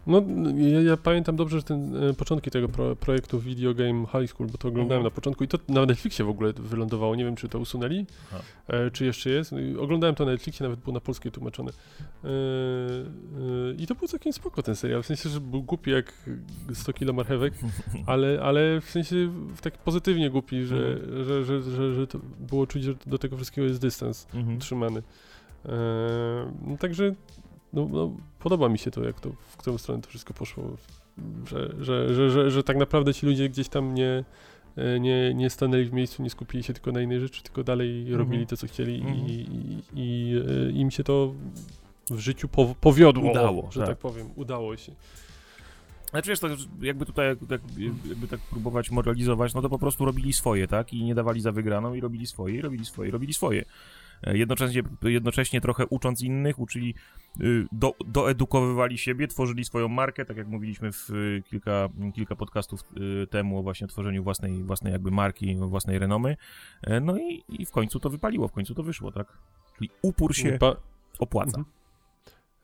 No, ja, ja pamiętam dobrze, że ten, e, początki tego pro, projektu Video Game High School, bo to oglądałem Mhm. na początku i to na Netflixie w ogóle wylądowało, nie wiem czy to usunęli, e, czy jeszcze jest. No Oglądałem to na Netflixie, nawet było na polskie tłumaczone. E, e, I to był całkiem spoko ten serial, w sensie, że był głupi jak 100 kilo marchewek, <laughs> ale, ale w sensie w tak pozytywnie głupi, że, Mhm. że, że, że, że to było czuć, że do tego wszystkiego jest dystans Mhm. utrzymany. E, no, także no, no, podoba mi się to, jak to, w którą stronę to wszystko poszło. Że, że, że, że, że tak naprawdę ci ludzie gdzieś tam nie, e, nie, nie stanęli w miejscu, nie skupili się tylko na innej rzeczy, tylko dalej Mhm. robili to, co chcieli Mhm. i, i, i im się to w życiu pow- powiodło, Udało, że tak. tak. powiem, udało się. Znaczy wiesz, to jakby tutaj jak, jakby tak próbować moralizować, no to po prostu robili swoje, tak? I nie dawali za wygraną i robili swoje, i robili swoje, i robili swoje. E, Jednocześnie, jednocześnie trochę ucząc innych, uczyli, y, do, doedukowywali siebie, tworzyli swoją markę, tak jak mówiliśmy w y, kilka, kilka podcastów y, temu o właśnie tworzeniu własnej, własnej jakby marki, własnej renomy. E, No i, i w końcu to wypaliło, w końcu to wyszło, tak? Czyli upór się opłaca Mhm.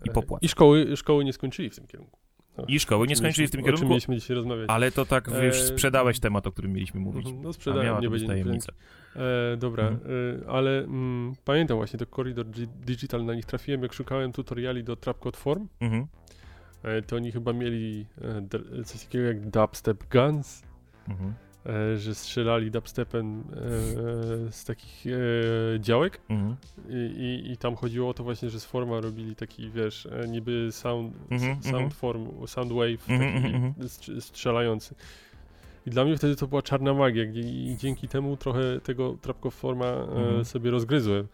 i popłaca. I szkoły, szkoły nie skończyli w tym kierunku. No, I szkoły nie skończyli w tym mieliśmy- O czym kierunku, mieliśmy dzisiaj rozmawiać. ale to tak, wiesz, E, sprzedałeś temat, o którym mieliśmy mówić. Mhm, No A sprzedałem, nie będzie tajemnica. E, dobra, Mhm. e, ale mm, pamiętam właśnie to Corridor Gi- Digital, na nich trafiłem, jak szukałem tutoriali do Trapcode Form, Mhm. e, to oni chyba mieli e, coś takiego jak dubstep guns, Mhm. E, że strzelali dubstepem e, z takich e, działek Mhm. i, i, i tam chodziło o to właśnie, że z Forma robili taki, wiesz, niby sound, Mhm, mhm. sound form, sound wave Mhm, taki mhm, strz- strzelający. I dla mnie wtedy to była czarna magia i dzięki temu trochę tego Trapcode Forma e, Mhm. sobie rozgryzłem.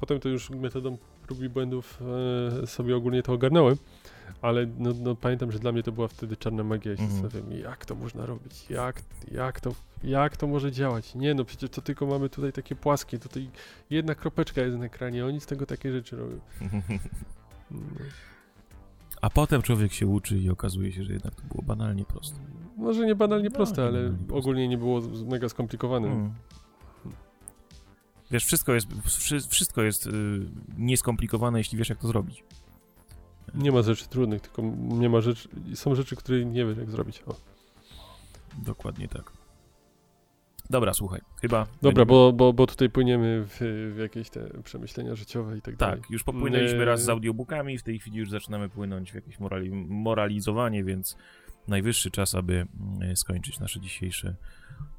Potem to już metodą prób i błędów sobie ogólnie to ogarnąłem, ale no, no, pamiętam, że dla mnie to była wtedy czarna magia. Ja się Mhm. zastanawiam, jak to można robić, jak, jak, to, jak to może działać. Nie no, przecież to tylko mamy tutaj takie płaskie, tutaj jedna kropeczka jest na ekranie, oni z tego takie rzeczy robią. No. A potem człowiek się uczy i okazuje się, że jednak to było banalnie proste. Może nie banalnie No, proste, ale banalnie ogólnie nie było mega skomplikowane. Mm. Wiesz, wszystko jest, wszy- wszystko jest y, nieskomplikowane, jeśli wiesz, jak to zrobić. Nie ma rzeczy trudnych, tylko nie ma rzeczy, są rzeczy, które nie wiesz jak zrobić. O. Dokładnie tak. Dobra, słuchaj, chyba... Dobra, bo, bo, bo tutaj płyniemy w, w jakieś te przemyślenia życiowe i tak dalej. Tak, już popłynęliśmy Nie- raz z audiobookami, w tej chwili już zaczynamy płynąć w jakieś morali, moralizowanie, więc najwyższy czas, aby mm, skończyć nasze dzisiejsze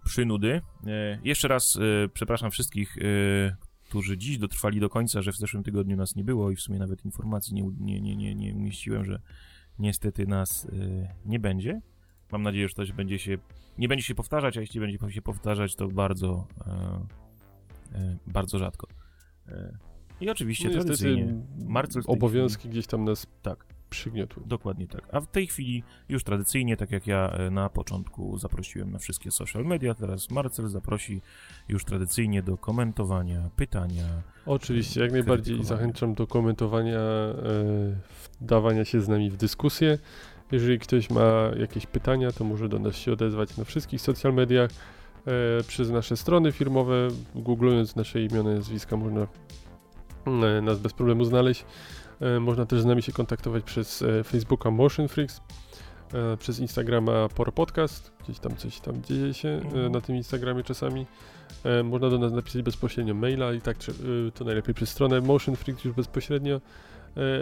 przynudy. E, jeszcze raz e, przepraszam wszystkich, e, którzy dziś dotrwali do końca, że w zeszłym tygodniu nas nie było i w sumie nawet informacji nie, nie, nie, nie, nie umieściłem, że niestety nas nie będzie. Mam nadzieję, że to będzie się, nie będzie się powtarzać, a jeśli będzie się powtarzać, to bardzo, bardzo rzadko. I oczywiście no tradycyjnie Marcel obowiązki chwili, gdzieś tam nas tak przygniotły. Dokładnie tak. A w tej chwili już tradycyjnie, tak jak ja e, na początku zaprosiłem na wszystkie social media, teraz Marcel zaprosi już tradycyjnie do komentowania, pytania. Oczywiście, jak najbardziej zachęcam do komentowania, e, dawania się z nami w dyskusję. Jeżeli ktoś ma jakieś pytania, to może do nas się odezwać na wszystkich social mediach. E, przez nasze strony firmowe, googlując nasze imiona i nazwiska, można e, nas bez problemu znaleźć. E, można też z nami się kontaktować przez e, Facebooka Motion Freaks, e, przez Instagrama Poro Podcast, gdzieś tam coś tam dzieje się mhm. na tym Instagramie czasami. Można do nas napisać bezpośrednio maila i tak to najlepiej przez stronę Motion Freaks już bezpośrednio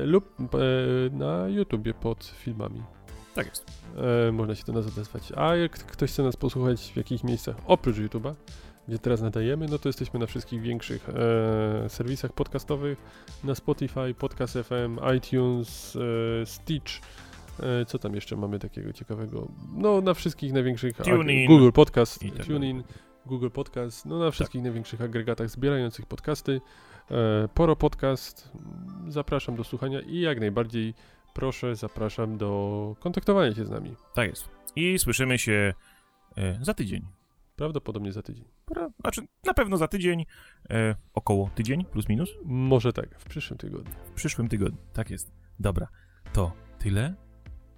lub na YouTubie pod filmami. Tak jest. Można się do nas odezwać. A jak ktoś chce nas posłuchać w jakichś miejscach oprócz YouTube'a, gdzie teraz nadajemy, no to jesteśmy na wszystkich większych e, serwisach podcastowych, na Spotify, Podcast FM, iTunes, e, Stitch, e, co tam jeszcze mamy takiego ciekawego? No na wszystkich największych, TuneIn. Google Podcast, tak TuneIn, Google Podcast, no na wszystkich tak. największych agregatach zbierających podcasty, e, Poro Podcast, zapraszam do słuchania i jak najbardziej proszę, zapraszam do kontaktowania się z nami. Tak jest. I słyszymy się e, za tydzień. Prawdopodobnie za tydzień. Pra, znaczy, na pewno za tydzień, e, około tydzień, plus minus. Może tak, w przyszłym tygodniu. W przyszłym tygodniu, tak jest. Dobra, to tyle.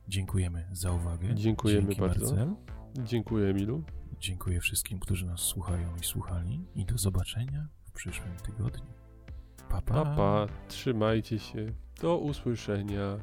Dziękujemy za uwagę. Dziękujemy Dzięki bardzo. Marcel. Dziękuję, Emilu. Dziękuję wszystkim, którzy nas słuchają i słuchali. I do zobaczenia w przyszłym tygodniu. Pa, pa. pa, pa. Trzymajcie się. Do usłyszenia.